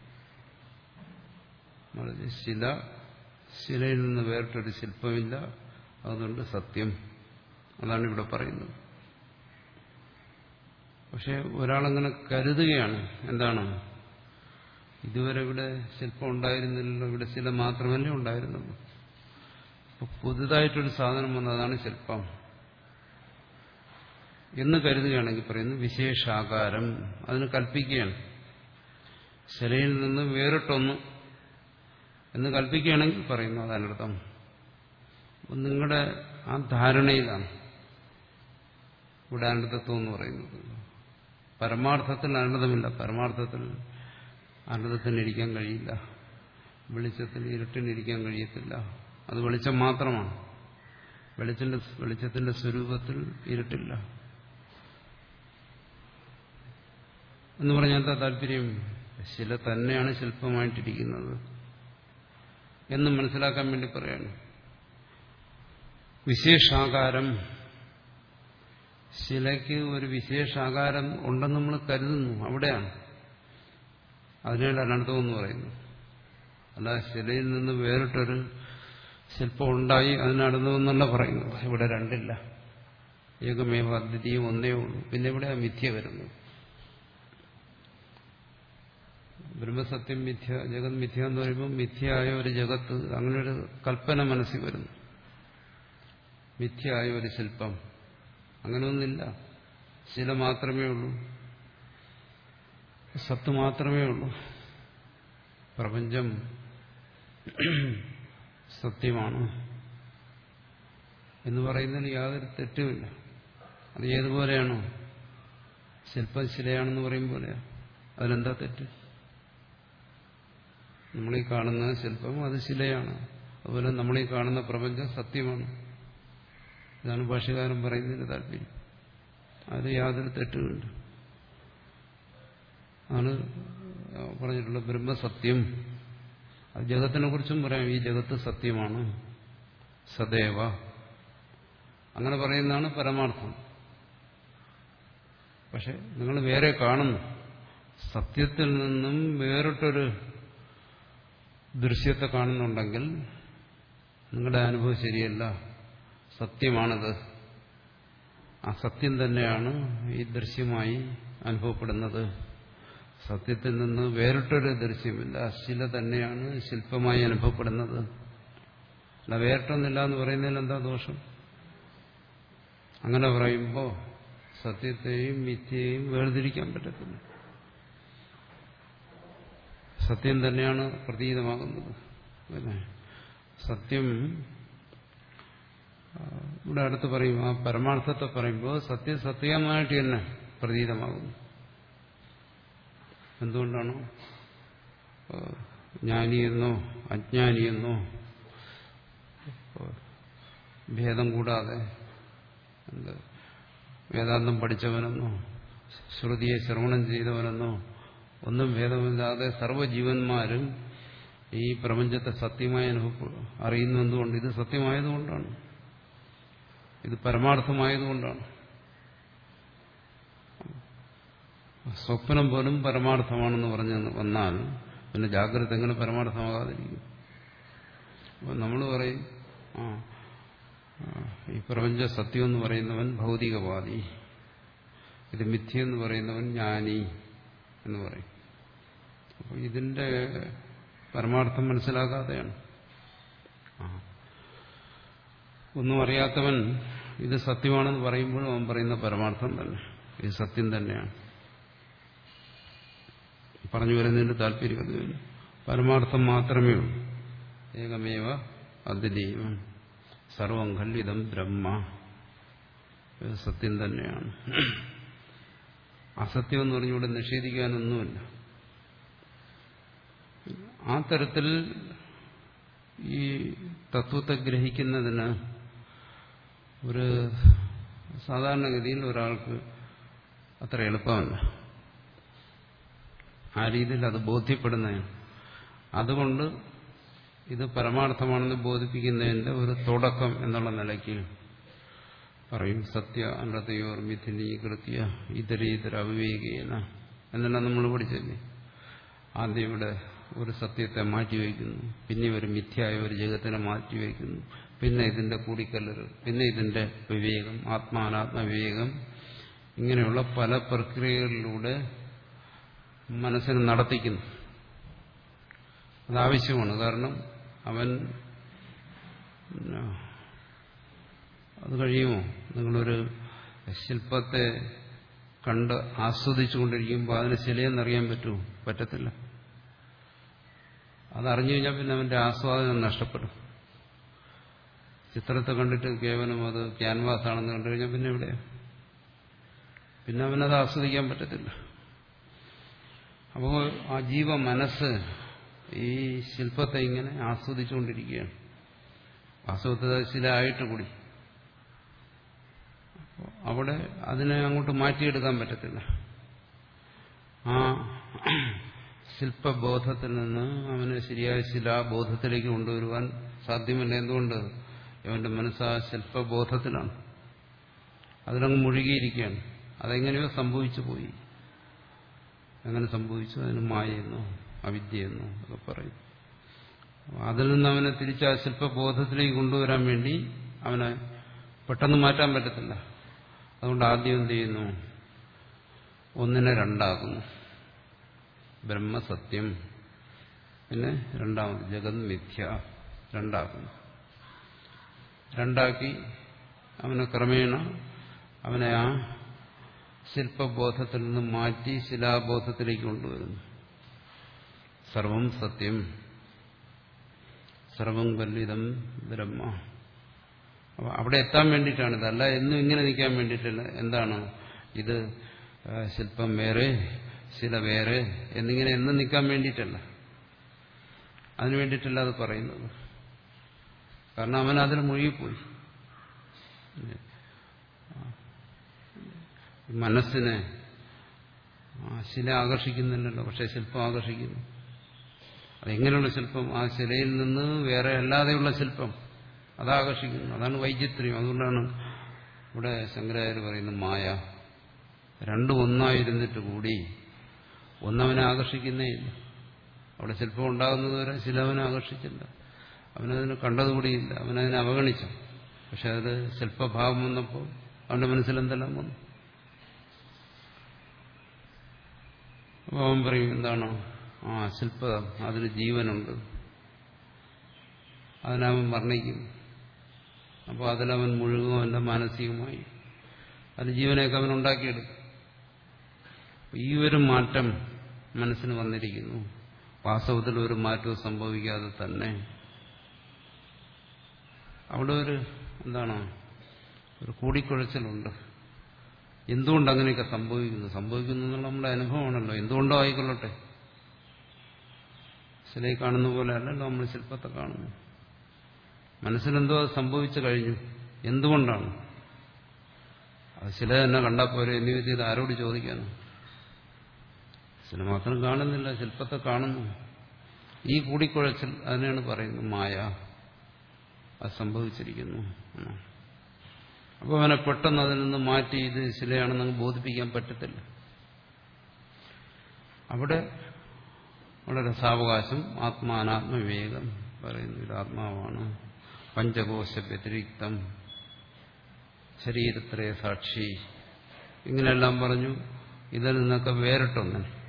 Speaker 1: ശില ശിലയിൽ നിന്ന് വേറിട്ടൊരു ശില്പമില്ല. അതുകൊണ്ട് സത്യം. അതാണ് ഇവിടെ പറയുന്നത്. പക്ഷെ ഒരാളങ്ങനെ കരുതുകയാണ്. എന്താണ്? ഇതുവരെ ഇവിടെ ശില്പം ഉണ്ടായിരുന്നില്ലല്ലോ. ഇവിടെ ശില മാത്രമല്ലേ ഉണ്ടായിരുന്നുള്ളൂ. പുതുതായിട്ടൊരു സാധനം വന്നതാണ് ശില്പം. എന്ന് കരുതുകയാണെങ്കിൽ പറയുന്നു വിശേഷാകാരം. അതിന് കൽപ്പിക്കുകയാണ്. ശിലയിൽ നിന്ന് വേറിട്ടൊന്ന് എന്ന് കൽപ്പിക്കുകയാണെങ്കിൽ പറയുന്നു അതിനർത്ഥം നിങ്ങളുടെ ആ ധാരണയിലാണ് ഇവിടെ അനർത്ഥത്വം എന്ന് പറയുന്നത്. പരമാർത്ഥത്തിൽ അനർത്ഥമില്ല പരമാർത്ഥത്തിൽ അനർത്ഥത്തിനിരിക്കാൻ കഴിയില്ല. വെളിച്ചത്തിൽ ഇരുട്ടിനിരിക്കാൻ കഴിയത്തില്ല. അത് വെളിച്ചം മാത്രമാണ്. വെളിച്ചത്തിന്റെ വെളിച്ചത്തിന്റെ സ്വരൂപത്തിൽ ഇരുട്ടില്ല. എന്ന് പറഞ്ഞാൽ എന്താ താല്പര്യം? ശില തന്നെയാണ് ശില്പമായിട്ടിരിക്കുന്നത്. എന്ന് മനസ്സിലാക്കാൻ വേണ്ടി പറയാണ്. വിശേഷാകാരം. ശിലയ്ക്ക് ഒരു വിശേഷാകാരം ഉണ്ടെന്ന് നമ്മൾ കരുതുന്നു. അവിടെയാണ്. അതിനാണ് അനർത്ഥം എന്ന് പറയുന്നു അല്ല ശിലയിൽ നിന്ന് വേറിട്ടൊരു ശില്പം ഉണ്ടായി അതിനടുന്നെന്നല്ല പറയുന്നത്. ഇവിടെ രണ്ടില്ല. ഏകമേവ അദ്വിതീയം ഒന്നേ ഉള്ളൂ. പിന്നെ ഇവിടെ മിഥ്യ വരുന്നു. ബ്രഹ്മസത്യം മിഥ്യ ജഗത് മിഥ്യ എന്ന് പറയുമ്പോൾ മിഥ്യയായ ഒരു ജഗത്ത് അങ്ങനെ ഒരു കൽപ്പന മനസ്സിൽ വരുന്നു. മിഥ്യയായ ഒരു ശില്പം. അങ്ങനെയൊന്നില്ല ശില മാത്രമേ ഉള്ളൂ. സത്ത് മാത്രമേ ഉള്ളൂ. പ്രപഞ്ചം സത്യമാണ് എന്ന് പറയുന്നതിന് യാതൊരു തെറ്റുമില്ല. അത് ഏതുപോലെയാണോ? ശില്പം ശിലയാണെന്ന് പറയും പോലെയാണ് അതിലെന്താ തെറ്റ്? നമ്മളീ കാണുന്ന ശില്പം അത് ശിലയാണ്. അതുപോലെ നമ്മളീ കാണുന്ന പ്രപഞ്ചം സത്യമാണ്. ഇതാണ് ഭാഷകാരൻ പറയുന്നതിന് താല്പര്യം. അത് യാതൊരു തെറ്റുമില്ല. ആണ് പറഞ്ഞിട്ടുള്ള ബ്രഹ്മസത്യം. അത് ജഗത്തിനെ കുറിച്ചും പറയാം. ഈ ജഗത്ത് സത്യമാണ്. സദേവ. അങ്ങനെ പറയുന്നതാണ് പരമാർത്ഥം. പക്ഷെ നിങ്ങൾ വേറെ കാണുന്നു സത്യത്തിൽ നിന്നും വേറിട്ടൊരു ദൃശ്യത്തെ കാണുന്നുണ്ടെങ്കിൽ നിങ്ങളുടെ അനുഭവം ശരിയല്ല. സത്യമാണത്. ആ സത്യം തന്നെയാണ് ഈ ദൃശ്യമായി അനുഭവപ്പെടുന്നത്. സത്യത്തിൽ നിന്ന് വേറിട്ടൊരു ദൃശ്യമില്ല. ശില തന്നെയാണ് ശില്പമായി അനുഭവപ്പെടുന്നത്. അല്ല വേറിട്ടൊന്നില്ല എന്ന് പറയുന്നതിൽ എന്താ ദോഷം? അങ്ങനെ പറയുമ്പോൾ സത്യത്തെയും മിഥ്യയെയും വേർതിരിക്കാൻ പറ്റത്തില്ല. സത്യം തന്നെയാണ് പ്രതീതമാകുന്നത്. സത്യം ഇവിടെ അടുത്ത് പറയും ആ പരമാർത്ഥത്തെ പറയുമ്പോൾ സത്യം സത്യമായിട്ട് തന്നെ പ്രതീതമാകുന്നു. എന്തുകൊണ്ടാണ്? ജ്ഞാനിയെന്നോ അജ്ഞാനിയെന്നോ ഭേദം കൂടാതെ എന്ത് വേദാന്തം പഠിച്ചവനെന്നോ ശ്രുതിയെ ശ്രവണം ചെയ്തവനെന്നോ ഒന്നും ഭേദമില്ലാതെ സർവജീവന്മാരും ഈ പ്രപഞ്ചത്തെ സത്യമായി അനുഭവ അറിയുന്നതുകൊണ്ട് ഇത് സത്യമായതുകൊണ്ടാണ്. ഇത് പരമാർത്ഥമായതുകൊണ്ടാണ്. സ്വപ്നം പോലും പരമാർത്ഥമാണെന്ന് പറഞ്ഞ് വന്നാൽ പിന്നെ ജാഗ്രത എങ്ങനെ പരമാർത്ഥമാകാതിരിക്കും? അപ്പം നമ്മൾ പറയും ആ ഈ പ്രപഞ്ച സത്യം എന്ന് പറയുന്നവൻ ഭൗതികവാദി. ഇത് മിഥ്യ എന്ന് പറയുന്നവൻ ജ്ഞാനി എന്ന് പറയും. ഇതിന്റെ പരമാർത്ഥം മനസ്സിലാകാതെയാണ്. ഒന്നും അറിയാത്തവൻ ഇത് സത്യമാണെന്ന് പറയുമ്പോഴും അവൻ പറയുന്ന പരമാർത്ഥം തന്നെ. ഇത് സത്യം തന്നെയാണ്. പറഞ്ഞു വരുന്നതിന്റെ താല്പര്യം അത് പരമാർത്ഥം മാത്രമേ ഉള്ളൂ. ഏകമേവ അദ്വിതീയം സർവം ഖല്ലിതം ബ്രഹ്മ. സത്യം തന്നെയാണ്. അസത്യം എന്ന് പറഞ്ഞുകൊണ്ട് നിഷേധിക്കാനൊന്നുമില്ല. ആ തരത്തിൽ ഈ തത്വത്തെ ഗ്രഹിക്കുന്നതിന് ഒരു സാധാരണഗതിയിൽ ഒരാൾക്ക് അത്ര എളുപ്പമല്ല. ആ രീതിയിൽ അത് ബോധ്യപ്പെടുന്നതാണ് അതുകൊണ്ട് ഇത് പരമാർത്ഥമാണെന്ന് ബോധിപ്പിക്കുന്നതിന്റെ ഒരു തുടക്കം എന്നുള്ള നിലയ്ക്ക് പറയും സത്യ അനതയോർ മിഥുനീകൃത്യ ഇതരീതര അവിവേകീന എന്നെല്ലാം നമ്മൾ പഠിച്ചല്ലേ ആദ്യം ഇവിടെ ഒരു സത്യത്തെ മാറ്റിവെക്കുന്നു പിന്നെ ഒരു മിഥ്യായ ഒരു ജഗത്തിനെ മാറ്റിവെക്കുന്നു പിന്നെ ഇതിന്റെ കൂടിക്കല്ലറ് പിന്നെ ഇതിന്റെ വിവേകം ആത്മാനാത്മ വിവേകം ഇങ്ങനെയുള്ള പല പ്രക്രിയകളിലൂടെ മനസ്സിന് നടത്തിക്കുന്നു. അതാവശ്യമാണ് കാരണം അവൻ അത് കഴിയുമോ? നിങ്ങളൊരു ശില്പത്തെ കണ്ട് ആസ്വദിച്ചുകൊണ്ടിരിക്കുമ്പോൾ അതിന് ശിലയെന്നറിയാൻ പറ്റുമോ? പറ്റത്തില്ല. അതറിഞ്ഞു കഴിഞ്ഞാൽ പിന്നെ അവന്റെ ആസ്വാദനം നഷ്ടപ്പെടും. ചിത്രത്തെ കണ്ടിട്ട് കേവലം അത് ക്യാൻവാസ് ആണെന്ന് കണ്ടു കഴിഞ്ഞാൽ പിന്നെ എവിടെ? പിന്നെ അവനത് ആസ്വദിക്കാൻ പറ്റത്തില്ല. അപ്പോൾ ആ ജീവ മനസ്സ് ഈ ശില്പത്തെ ഇങ്ങനെ ആസ്വദിച്ചുകൊണ്ടിരിക്കുകയാണ്. വാസ്തവത്തിൽ ശിലായിട്ട് കൂടി അവിടെ അതിനെ അങ്ങോട്ട് മാറ്റിയെടുക്കാൻ പറ്റത്തില്ല. ആ ശില്പബോധത്തിൽ നിന്ന് അവനെ ശരിയായ ശിലാബോധത്തിലേക്ക് കൊണ്ടുവരുവാൻ സാധ്യമല്ല. എന്തുകൊണ്ട്? അവന്റെ മനസ്സ് ആ ശില്പബോധത്തിലാണ്. അതിലങ്ങ് മുഴുകിയിരിക്കുകയാണ്. അതെങ്ങനെയോ സംഭവിച്ചു പോയി. അങ്ങനെ സംഭവിച്ചു. അതിന് മായെന്നോ അവിദ്യയെന്നോ ഒക്കെ പറയും. അതിൽ നിന്ന് അവനെ തിരിച്ച് ആ ശില്പബോധത്തിലേക്ക് കൊണ്ടുവരാൻ വേണ്ടി അവനെ പെട്ടെന്ന് മാറ്റാൻ പറ്റത്തില്ല. അതുകൊണ്ട് ആദ്യം എന്ത് ചെയ്യുന്നു? ഒന്നിനെ രണ്ടാക്കുന്നു. ബ്രഹ്മസത്യം. പിന്നെ രണ്ടാമത് ജഗത് മിഥ്യ രണ്ടാക്കുന്നു. രണ്ടാക്കി അവനെ ക്രമേണ അവനെ ആ ശില്പബോധത്തിൽ നിന്ന് മാറ്റി ശിലാബോധത്തിലേക്ക് കൊണ്ടുവരുന്നു. സർവം സത്യം. സർവം കല്ലിതം ബ്രഹ്മ. അവിടെ എത്താൻ വേണ്ടിയിട്ടാണ് ഇതല്ല എന്നും ഇങ്ങനെ നിൽക്കാൻ വേണ്ടിയിട്ടല്ല. എന്താണ്? ഇത് ശില്പം വേറെ ശില വേറെ എന്നിങ്ങനെ എന്നും നിൽക്കാൻ വേണ്ടിയിട്ടല്ല. അതിനു വേണ്ടിയിട്ടല്ല അത് പറയുന്നത്. കാരണം അവൻ അതിൽ മുഴുകിപ്പോയി. മനസ്സിനെ ശില ആകർഷിക്കുന്നില്ലല്ലോ പക്ഷെ ശില്പം ആകർഷിക്കുന്നു. അതെങ്ങനെയുള്ള ശില്പം? ആ ശിലയിൽ നിന്ന് വേറെ അല്ലാതെയുള്ള ശില്പം അതാകർഷിക്കുന്നു. അതാണ് വൈചിത്രം അതുകൊണ്ടാണ് ഇവിടെ ശങ്കരാചാര്യ പറയുന്നത് മായ. രണ്ടും ഒന്നായിരുന്നിട്ട് കൂടി ഒന്നവനെ ആകർഷിക്കുന്നേ ഇല്ല അവിടെ ശില്പം ഉണ്ടാകുന്നത് വരെ ശില അവനെ ആകർഷിച്ചില്ല അവനതിന് കണ്ടതുകൂടിയില്ല അവനതിനെ അവഗണിച്ചു. പക്ഷെ അത് ശില്പഭാവം വന്നപ്പോൾ അവന്റെ മനസ്സിലെന്തെല്ലാം വന്നു? അവൻ പറയും എന്താണോ? ആ ശില്പ. അതിന് ജീവനുണ്ട്. അതിനവൻ വർണിക്കും. അപ്പോൾ അതിലവൻ മുഴുകും അവന്റെ മാനസികമായി. അതിന് ജീവനെയൊക്കെ അവൻ ഉണ്ടാക്കിയെടുക്കും. ഈ ഒരു മാറ്റം മനസ്സിന് വന്നിരിക്കുന്നു. വാസ്തവത്തിൽ ഒരു മാറ്റവും സംഭവിക്കാതെ തന്നെ. അവിടെ ഒരു എന്താണ്? ഒരു കൂടിക്കുഴച്ചിലുണ്ട്. എന്തുകൊണ്ട് അങ്ങനെയൊക്കെ സംഭവിക്കുന്നു? സംഭവിക്കുന്നു എന്നുള്ള നമ്മുടെ അനുഭവമാണല്ലോ. എന്തുകൊണ്ടോ ആയിക്കൊള്ളട്ടെ. ശിലയിൽ കാണുന്ന പോലെ അല്ലല്ലോ നമ്മൾ ശില്പത്തെ കാണുന്നു മനസ്സിലെന്തോ അത് സംഭവിച്ചു കഴിഞ്ഞു. എന്തുകൊണ്ടാണ്? അത് ശില തന്നെ കണ്ടാൽ പോരെ. എന്ന് ആരോട് ചോദിക്കാനും ശില മാത്രം കാണുന്നില്ല ശില്പത്തെ കാണുന്നു. ഈ കൂടിക്കുഴച്ചിൽ അതിനാണ് പറയുന്നത് മായ. അത് സംഭവിച്ചിരിക്കുന്നു അപ്പോൾ അവനെ പെട്ടെന്ന് അതിൽ നിന്ന് മാറ്റി ഇത് ശിലയാണെന്ന് ബോധിപ്പിക്കാൻ പറ്റത്തില്ല. അവിടെ വളരെ സാവകാശം ആത്മാനാത്മവിവേകം പറയുന്നു ഇത് ആത്മാവാണ്. പഞ്ചകോശ വ്യതിരിക്തം ശരീരത്രയ സാക്ഷി ഇങ്ങനെയെല്ലാം പറഞ്ഞു. ഇതിൽ നിന്നൊക്കെ വേറിട്ടൊന്നൻ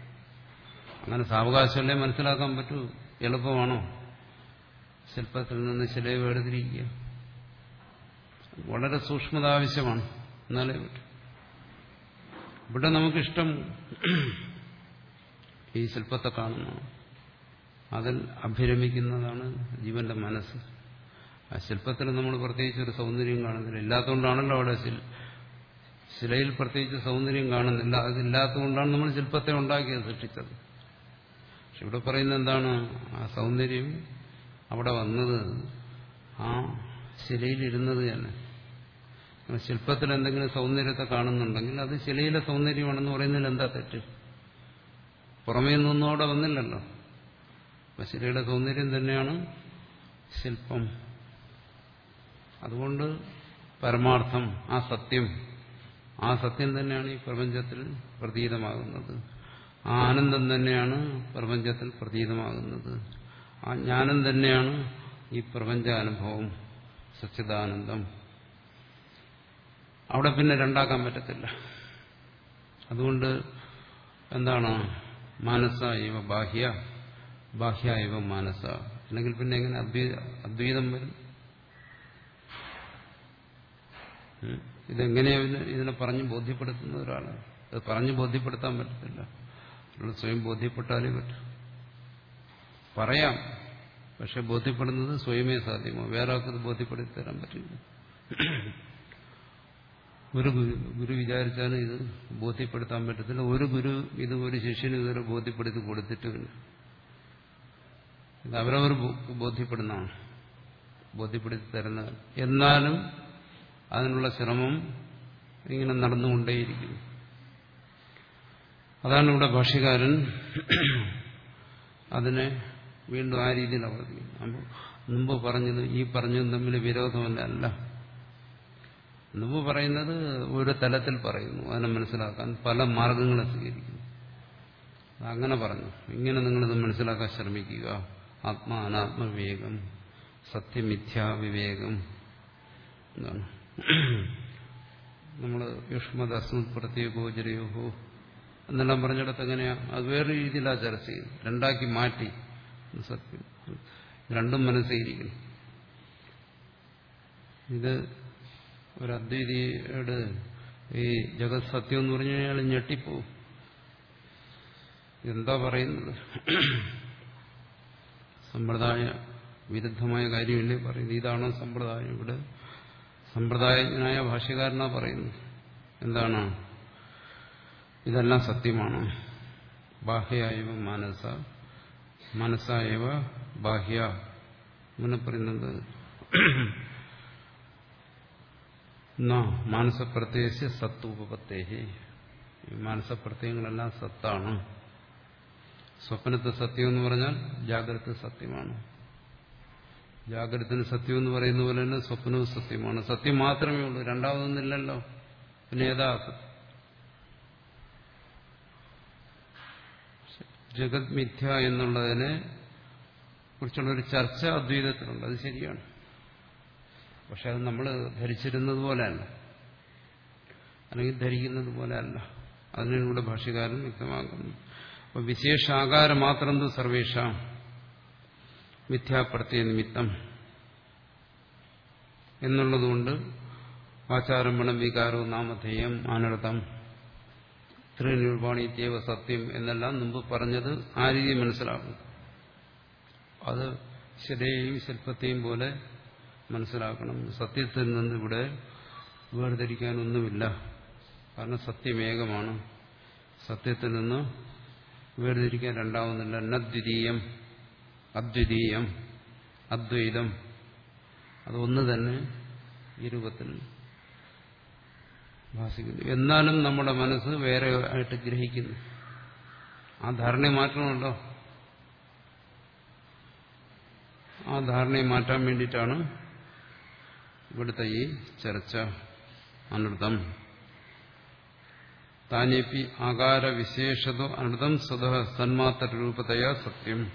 Speaker 1: അങ്ങനെ സാവകാശമല്ലേ മനസ്സിലാക്കാൻ പറ്റൂ? എളുപ്പമാണോ? ശില്പത്തിൽ നിന്ന് ശിലയെ വേർതിരിക്കുക വളരെ സൂക്ഷ്മത ആവശ്യമാണ്. എന്നാലേ പറ്റും. ഇവിടെ നമുക്കിഷ്ടം ഈ ശില്പത്തെ കാണുന്നതാണ് അതിൽ അഭിരമിക്കുന്നതാണ് ജീവന്റെ മനസ്സ്. ആ ശില്പത്തിൽ നമ്മൾ പ്രത്യേകിച്ച് ഒരു സൗന്ദര്യം കാണുന്നില്ല. ഇല്ലാത്തതുകൊണ്ടാണല്ലോ അവിടെ ശിലയിൽ പ്രത്യേകിച്ച് സൗന്ദര്യം കാണുന്നില്ല. അതില്ലാത്തതുകൊണ്ടാണ് നമ്മൾ ശില്പത്തെ ഉണ്ടാക്കിയത് സൃഷ്ടിച്ചത്. പക്ഷെ ഇവിടെ പറയുന്നത് എന്താണ്? ആ സൗന്ദര്യം അവിടെ വന്നത് ആ ശിലയിലിരുന്നത് തന്നെ. ശില്പത്തിൽ എന്തെങ്കിലും സൗന്ദര്യത്തെ കാണുന്നുണ്ടെങ്കിൽ അത് ശിലയിലെ സൗന്ദര്യമാണെന്ന് പറയുന്നതിൽ എന്താ തെറ്റ്? പുറമേ നിന്നും അവിടെ വന്നില്ലല്ലോ. അപ്പൊ ശിലയുടെ സൗന്ദര്യം തന്നെയാണ് ശില്പം. അതുകൊണ്ട് പരമാർത്ഥം ആ സത്യം ആ സത്യം തന്നെയാണ് ഈ പ്രപഞ്ചത്തിൽ പ്രതീതമാകുന്നത്. ആ ആനന്ദം തന്നെയാണ് പ്രപഞ്ചത്തിൽ പ്രതീതമാകുന്നത്. ആ ജ്ഞാനം തന്നെയാണ് ഈ പ്രപഞ്ചാനുഭവം സച്ചിദാനന്ദം. അവിടെ പിന്നെ രണ്ടാക്കാൻ പറ്റത്തില്ല. അതുകൊണ്ട് എന്താണ്? മാനസ ഇവ ബാഹ്യ ബാഹ്യ ഇവ മാനസ. അല്ലെങ്കിൽ പിന്നെ എങ്ങനെ അദ്വൈതം വരും? ഇതെങ്ങനെയാണ് ഇതിനെ പറഞ്ഞ് ബോധ്യപ്പെടുത്തുന്ന ഒരാളാണ്. അത് പറഞ്ഞ് ബോധ്യപ്പെടുത്താൻ പറ്റത്തില്ല. നമ്മൾ സ്വയം ബോധ്യപ്പെട്ടാലേ പറ്റും. പറയാം പക്ഷെ ബോധ്യപ്പെടുന്നത് സ്വയമേ സാധ്യമോ? വേറെ ആൾക്കത് ബോധ്യപ്പെടുത്തി തരാൻ പറ്റില്ല. ഒരു ഗുരു ഗുരു വിചാരിച്ചാലും ഇത് ബോധ്യപ്പെടുത്താൻ പറ്റത്തില്ല. ഒരു ഗുരു ഇത് ഒരു ശിഷ്യന് ഇതുവരെ ബോധ്യപ്പെടുത്തി കൊടുത്തിട്ടുമില്ല. ഇത് അവരവർ ബോധ്യപ്പെടുന്നതാണ്. ബോധ്യപ്പെടുത്തി തരുന്നത് എന്നാലും അതിനുള്ള ശ്രമം ഇങ്ങനെ നടന്നുകൊണ്ടേയിരിക്കുന്നു. അതാണ് ഇവിടെ ഭാഷ്യകാരൻ അതിനെ വീണ്ടും ആ രീതിയിൽ അവതരിക്കുന്നു അപ്പോൾ മുമ്പ് പറഞ്ഞത് ഈ പറഞ്ഞതും തമ്മിൽ വിരോധമല്ല അല്ല മുമ്പ് പറയുന്നത് ഒരു തലത്തിൽ പറയുന്നു. അതിനെ മനസ്സിലാക്കാൻ പല മാർഗങ്ങളെ സ്വീകരിക്കുന്നു. അങ്ങനെ പറഞ്ഞു. ഇങ്ങനെ നിങ്ങളിത് മനസ്സിലാക്കാൻ ശ്രമിക്കുക. ആത്മാ അനാത്മവിവേകം സത്യമിഥ്യാവിവേകം എന്താണ് നമ്മൾ യുഷ്മദ് അസ്മത് പ്രത്യേകോചരയോഹോ എന്നെല്ലാം പറഞ്ഞിടത്ത് എങ്ങനെയാ? അത് വേറൊരു രീതിയിലാണ് ചർച്ച ചെയ്യുന്നത് രണ്ടാക്കി മാറ്റി. സത്യം. രണ്ടും മനസ്സിരിക്കുന്നു ഇത് ഒരു അദ്വൈതിയുടെ ഈ ജഗത് സത്യം എന്ന് പറഞ്ഞു കഴിഞ്ഞാൽ ഞെട്ടിപ്പോവും. എന്താ പറയുന്നത്? സമ്പ്രദായ വിരുദ്ധമായ കാര്യമില്ലേ പറയുന്നത്? ഇതാണോ സമ്പ്രദായം ഇവിടെ? സമ്പ്രദായജ്ഞനായ ഭാഷ്യകാരനാ പറയുന്നത്. എന്താണ്? ഇതെല്ലാം സത്യമാണ്. ബാഹ്യായവ മനസ്സ മനസ്സായവ ബാഹ്യ. ഇങ്ങനെ പറയുന്നത് മാനസപ്രത്യേക സത്വപത്തേഹി മാനസപ്രത്യയങ്ങളെല്ലാം സത്താണ്. സ്വപ്നത്തെ സത്യം എന്ന് പറഞ്ഞാൽ ജാഗ്രത സത്യമാണ്. ജാഗ്രതത്തിന് സത്യം എന്ന് പറയുന്ന പോലെ തന്നെ സ്വപ്നവും സത്യമാണ്. സത്യം മാത്രമേ ഉള്ളൂ. രണ്ടാമതൊന്നില്ലല്ലോ പിന്നെ ഏതാ ജഗത് മിഥ്യ എന്നുള്ളതിനെ കുറിച്ചുള്ള ഒരു ചർച്ച അദ്വൈതത്തിലുണ്ട്. അത് ശരിയാണ്. പക്ഷെ അത് നമ്മൾ ധരിച്ചിരുന്നത് പോലെയല്ല. അല്ലെങ്കിൽ ധരിക്കുന്നത് പോലെ അല്ല അതിനൂടെ ഭാഷകാരൻ വ്യക്തമാക്കുന്നു. അപ്പൊ വിശേഷാകാരം മാത്രം സർവേഷ? മിഥ്യാപ്രത്യ നിമിത്തം. എന്നുള്ളതുകൊണ്ട് ആചാരംഭണം വികാരവും നാമധേയം അനർത്ഥം ത്രിനിർവാണിത്യേവ സത്യം എന്നെല്ലാം മുമ്പ് പറഞ്ഞത് ആ രീതി മനസ്സിലാക്കും. അത് ശിലയെയും ശില്പത്തെയും പോലെ മനസ്സിലാക്കണം. സത്യത്തിൽ നിന്ന് ഇവിടെ വേർതിരിക്കാനൊന്നുമില്ല. കാരണം സത്യമേകമാണ്. സത്യത്തിൽ നിന്ന് വേർതിരിക്കാൻ രണ്ടാവുന്നില്ല നദ്വിതീയം അദ്വിതീയം അദ്വൈതം. അതൊന്ന് തന്നെ ഈ രൂപത്തിൽ ഭാസിക്കുന്നു എന്നാലും നമ്മുടെ മനസ്സ് വേറെ ആയിട്ട് ഗ്രഹിക്കുന്നു. ആ ധാരണയെ മാറ്റണമല്ലോ ആ ധാരണയെ മാറ്റാൻ വേണ്ടിയിട്ടാണ് ഇവിടുത്തെ ഈ ചർച്ച അനൃതം താനേപ്പി ആകാരവിശേഷതോ അനൃതം സ്വത സന്മാത്ര രൂപതയാ സത്യം.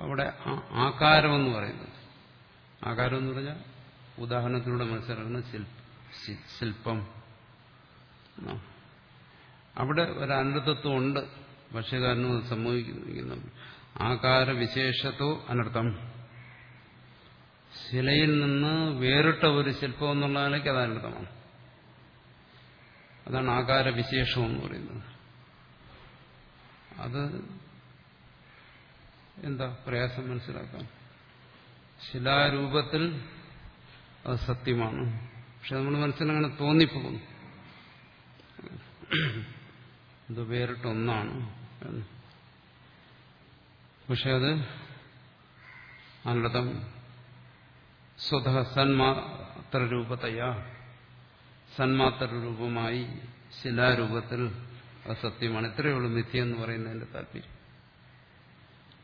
Speaker 1: അവിടെ ആകാരം എന്ന് പറയുന്നത്. ആകാരം എന്ന് പറഞ്ഞാൽ ഉദാഹരണത്തിലൂടെ മനസ്സിലാക്കുന്ന ശില്പം. അവിടെ ഒരു അനർത്ഥത്വം ഉണ്ട് ഭക്ഷ്യകാരനും അത് സംഭവിക്കുന്നു ആകാരവിശേഷത്തോ അനർത്ഥം. ശിലയിൽ നിന്ന് വേറിട്ട ഒരു ശില്പം എന്നുള്ള നിലയ്ക്ക് അത് അനർത്ഥമാണ്. അതാണ് ആകാരവിശേഷം എന്ന് പറയുന്നത്. അത് എന്താ പ്രയാസം മനസ്സിലാക്കാം? ശിലാരൂപത്തിൽ അത് സത്യമാണ്. പക്ഷെ നമ്മൾ മനസ്സിലങ്ങനെ തോന്നിപ്പോകുന്നു. ഇത് വേറിട്ടൊന്നാണ്. പക്ഷെ അത് അനർത്ഥം സ്വത സന്മാത്ര രൂപതയാ. സന്മാത്ര രൂപമായി ശിലാരൂപത്തിൽ അത് സത്യമാണ്. ഇത്രയേ ഉള്ളൂ മിഥ്യ എന്ന് പറയുന്നതിന്റെ താല്പര്യം.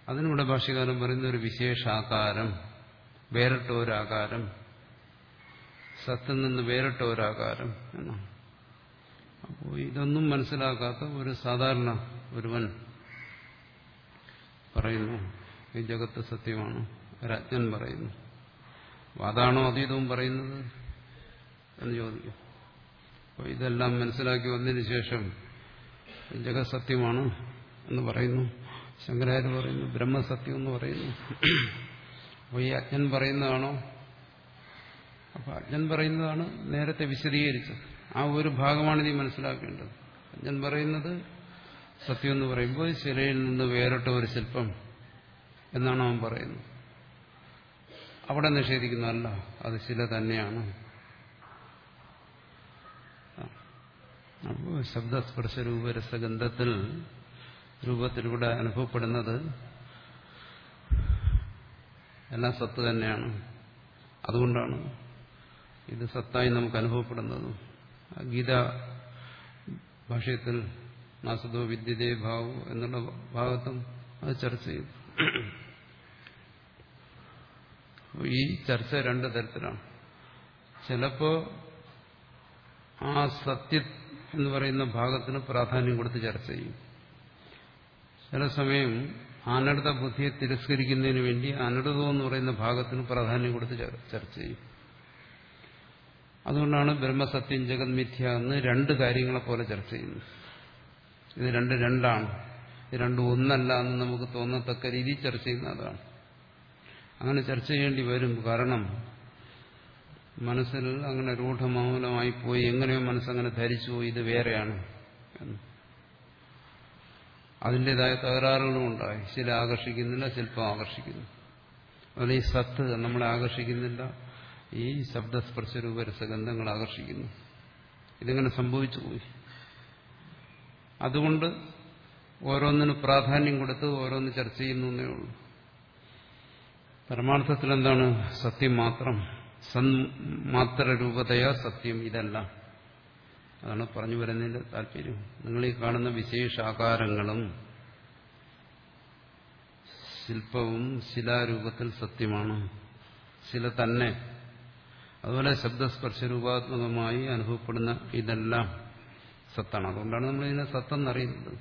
Speaker 1: അതിനിവിടെ ഭാഷകാലം പറയുന്ന ഒരു വിശേഷാകാരം വേറിട്ട ഒരാകാരം സത്തിൽ നിന്ന് വേറിട്ട ഒരാകാരം എന്നാണ്. അപ്പോൾ ഇതൊന്നും മനസ്സിലാക്കാത്ത ഒരു സാധാരണ ഒരുവൻ പറയുന്നു. ഈ ജഗത്ത് സത്യമാണ് രാജ്ഞൻ പറയുന്നു. അതാണോ അതീതവും പറയുന്നത് എന്ന് ചോദിക്കും. അപ്പോൾ ഇതെല്ലാം മനസ്സിലാക്കി വന്നതിന് ശേഷം ജഗത് സത്യമാണ് എന്ന് പറയുന്നു. ശങ്കരാചാര്യ പറയുന്നു ബ്രഹ്മസത്യം എന്ന് പറയുന്നു. അപ്പോൾ ഈ അജ്ഞൻ പറയുന്നതാണോ അപ്പൊ അജ്ഞൻ പറയുന്നതാണ് നേരത്തെ വിശദീകരിച്ചത്. ആ ഒരു ഭാഗമാണ് നീ മനസ്സിലാക്കേണ്ടത്. അജ്ഞൻ പറയുന്നത് സത്യം എന്ന് പറയുമ്പോൾ ശിലയിൽ നിന്ന് വേറിട്ട ഒരു ശില്പം എന്നാണ് അവൻ പറയുന്നത്. അവിടെ നിഷേധിക്കുന്നതല്ല അത് ശില തന്നെയാണ്. അപ്പോൾ ശബ്ദസ്പർശ രൂപരസഗന്ധത്തിൽ രൂപത്തിലൂടെ അനുഭവപ്പെടുന്നത് എല്ലാം സത്ത് തന്നെയാണ്. അതുകൊണ്ടാണ് ഇത് സത്തായി നമുക്ക് അനുഭവപ്പെടുന്നത് ഗീത ഭാഷയത്തിൽ നാസതോ വിദ്യതേ ഭാവു എന്നുള്ള ഭാഗത്തും അത് ചർച്ച ചെയ്തു. ഈ ചർച്ച രണ്ട് തരത്തിലാണ്. ചിലപ്പോ ആ സത്യ എന്ന് പറയുന്ന ഭാഗത്തിന് പ്രാധാന്യം കൊടുത്ത് ചർച്ച ചെയ്യും. ചില സമയം അനർഥ ബുദ്ധിയെ തിരസ്കരിക്കുന്നതിന് വേണ്ടി അനടുതോ എന്ന് പറയുന്ന ഭാഗത്തിന് പ്രാധാന്യം കൊടുത്ത് ചർച്ച ചെയ്യും. അതുകൊണ്ടാണ് ബ്രഹ്മസത്യം ജഗത് മിഥ്യ എന്ന് രണ്ട് കാര്യങ്ങളെ പോലെ ചർച്ച ചെയ്യുന്നത്. ഇത് രണ്ട് രണ്ടാണ്. ഇത് രണ്ടും ഒന്നല്ല എന്ന് നമുക്ക് തോന്നത്തക്ക രീതിയിൽ ചർച്ച ചെയ്യുന്ന അതാണ്. അങ്ങനെ ചർച്ച ചെയ്യേണ്ടി വരും കാരണം മനസ്സിൽ അങ്ങനെ രൂഢമൂലമായി പോയി എങ്ങനെയോ മനസ്സങ്ങനെ ധരിച്ചു പോയി ഇത് വേറെയാണ് അതിന്റെതായ തകരാറുകളും ഉണ്ടായി. ചില ആകർഷിക്കുന്നില്ല ശില്പം ആകർഷിക്കുന്നു. അതുപോലെ ഈ സത്ത് നമ്മളെ ആകർഷിക്കുന്നില്ല. ഈ ശബ്ദസ്പർശ രൂപരസഗന്ധങ്ങൾ ആകർഷിക്കുന്നു. ഇതിങ്ങനെ സംഭവിച്ചു പോയി. അതുകൊണ്ട് ഓരോന്നിന് പ്രാധാന്യം കൊടുത്ത് ഓരോന്ന് ചർച്ച ചെയ്യുന്നു എന്നേ ഉള്ളൂ. പരമാർത്ഥത്തിൽ എന്താണ് സത്യം മാത്രം. സന്മാത്ര രൂപതയാ സത്യം ഇതല്ല. അതാണ് പറഞ്ഞു വരുന്നതിന്റെ താല്പര്യം. നിങ്ങൾ ഈ കാണുന്ന വിശേഷാകാരങ്ങളും ശില്പവും ശിലാരൂപത്തിൽ സത്യമാണ്. ശില തന്നെ അതുപോലെ ശബ്ദസ്പർശരൂപാത്മകമായി അനുഭവപ്പെടുന്ന ഇതെല്ലാം സത്താണ്. അതുകൊണ്ടാണ് നമ്മൾ ഇതിനെ സത്തെന്നറിയുന്നത്.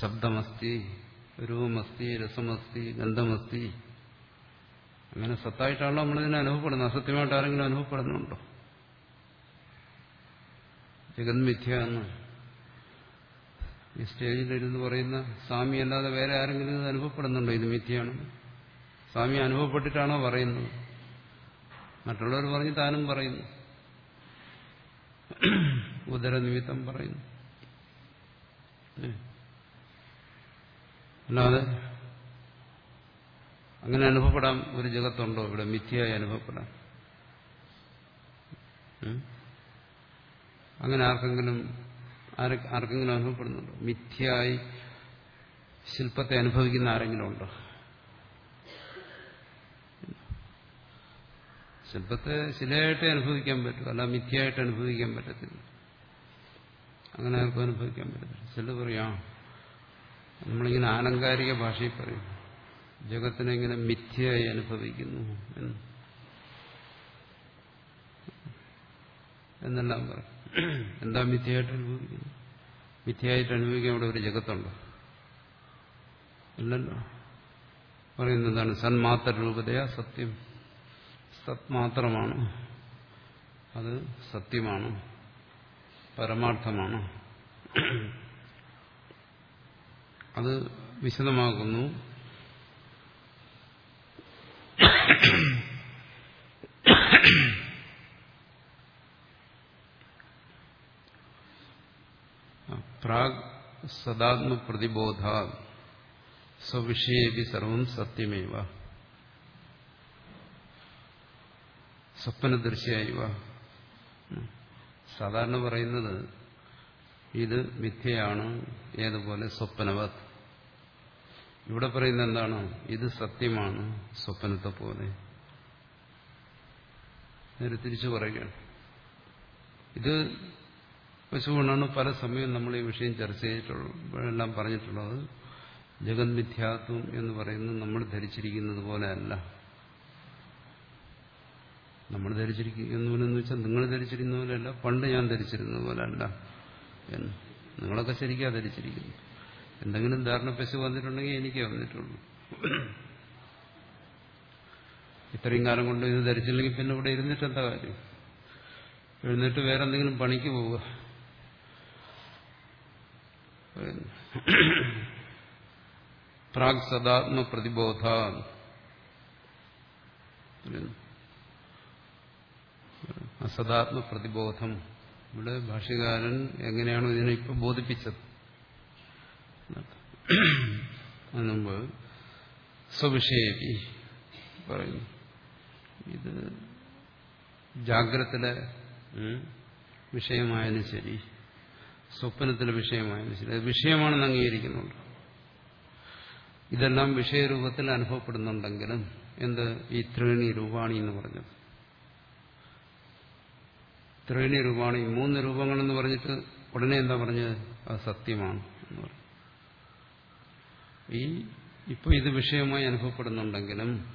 Speaker 1: ശബ്ദമസ്തി രൂപമസ്തി രസമസ്തി ഗന്ധമസ്തി. അങ്ങനെ സത്തായിട്ടാണല്ലോ നമ്മളിതിനെ അനുഭവപ്പെടുന്നത്. അസത്യമായിട്ട് ആരെങ്കിലും അനുഭവപ്പെടുന്നുണ്ടോ? ജഗന്മിഥ്യ എന്ന് ഈ സ്റ്റേജിലിരുന്ന് പറയുന്ന സ്വാമി അല്ലാതെ വേറെ ആരെങ്കിലും ഇത് അനുഭവപ്പെടുന്നുണ്ടോ? ഇത് മിഥ്യയാണ്. സ്വാമി അനുഭവപ്പെട്ടിട്ടാണോ പറയുന്നത്? മറ്റുള്ളവർ പറഞ്ഞ് താനും പറയുന്നു. ഉദരനിമിത്തം പറയുന്നു. അല്ലാതെ അങ്ങനെ അനുഭവപ്പെടാം ഒരു ജഗത്തുണ്ടോ ഇവിടെ? മിഥ്യയായി അനുഭവപ്പെടാം? അങ്ങനെ ആർക്കെങ്കിലും ആർക്കെങ്കിലും അനുഭവപ്പെടുന്നുണ്ടോ? മിഥ്യയായി ശില്പത്തെ അനുഭവിക്കുന്ന ആരെങ്കിലും ഉണ്ടോ? ശില്പത്തെ ശിലയായിട്ടേ അനുഭവിക്കാൻ പറ്റൂ. അല്ല മിഥ്യയായിട്ട് അനുഭവിക്കാൻ പറ്റത്തില്ല. അങ്ങനെ ആർക്കും അനുഭവിക്കാൻ പറ്റത്തില്ല. ചില പറയാം നമ്മളിങ്ങനെ ആലങ്കാരിക ഭാഷയിൽ പറയും. ജഗത്തിനെ ഇങ്ങനെ മിഥ്യയായി അനുഭവിക്കുന്നു എന്ന്. എന്നെല്ലാം പറയും. എന്താ മിഥ്യയായിട്ട് അനുഭവിക്കുന്നു മിഥ്യയായിട്ട് അനുഭവിക്കാൻ ഇവിടെ ഒരു ജഗത്തുണ്ടോ? ഇല്ലല്ലോ. പറയുന്നതാണ് സന്മാത്ര രൂപതയാ സത്യം. സത് മാത്രമാണ്. അത് സത്യമാണ്. പരമാർത്ഥമാണ്. അത് വിശദമാകുന്നു. പ്രാഗ് സദാത്മപ്രതിബോധ സ്വവിഷയേപി സർവം സത്യമേവ. സ്വപ്നദൃശ്യവ സാധാരണ പറയുന്നത് ഇത് മിഥ്യയാണ്? ഏതുപോലെ സ്വപ്നവത് ഇവിടെ പറയുന്നത് എന്താണ്? ഇത് സത്യമാണ് സ്വപ്നത്തെ പോലെ. നേരെ തിരിച്ചു പറയുകയാണ്. ഇത് പശുവാണ് പല സമയവും നമ്മൾ ഈ വിഷയം ചർച്ച ചെയ്തിട്ടുള്ളതെല്ലാം പറഞ്ഞിട്ടുള്ളത്. ജഗന്മിഥ്യാത്വം എന്ന് പറയുന്നത് നമ്മൾ ധരിച്ചിരിക്കുന്നത് പോലെ അല്ല. നമ്മൾ ധരിച്ചിരിക്കുന്നവരെന്ന് വെച്ചാൽ നിങ്ങൾ ധരിച്ചിരുന്ന പോലെയല്ല പണ്ട് ഞാൻ ധരിച്ചിരുന്ന പോലല്ല എന്ന്. നിങ്ങളൊക്കെ ശരിക്കാ ധരിച്ചിരിക്കുന്നു എന്തെങ്കിലും ധാരണ പശു വന്നിട്ടുണ്ടെങ്കിൽ എനിക്കേ വന്നിട്ടുള്ളൂ. ഇത്രയും കാലം കൊണ്ട് ഇത് ധരിച്ചില്ലെങ്കിൽ പിന്നെ ഇവിടെ ഇരുന്നിട്ട് എന്താ കാര്യം? എഴുന്നിട്ട് വേറെ എന്തെങ്കിലും പണിക്ക് പോവുക. പ്രാഗ് സദാത്മ പ്രതിബോധ അസദാത്മ പ്രതിബോധം ഇവിടെ ഭാഷകാരൻ എങ്ങനെയാണോ ഇതിനെ ഇപ്പൊ ബോധിപ്പിച്ചത്? മുമ്പ് സ്വവിഷയേപി പറയുന്നു. ഇത് ജാഗ്രത്തിലെ വിഷയമായാലും ശരി സ്വപ്നത്തിലെ വിഷയമായാലും ശരി അത് വിഷയമാണെന്ന് അംഗീകരിക്കുന്നുണ്ട്. ഇതെല്ലാം വിഷയരൂപത്തിൽ അനുഭവപ്പെടുന്നുണ്ടെങ്കിലും എന്ത്? ഈ ത്രീണി രൂപാണി എന്ന് പറഞ്ഞത്. ത്രീണി ഈ മൂന്ന് രൂപങ്ങളെന്ന് പറഞ്ഞിട്ട് ഉടനെ എന്താ പറഞ്ഞത്? അത് സത്യമാണ് എന്ന് പറഞ്ഞു. ഈ ഇപ്പൊ ഇത് വിഷയമായി അനുഭവപ്പെടുന്നുണ്ടെങ്കിലും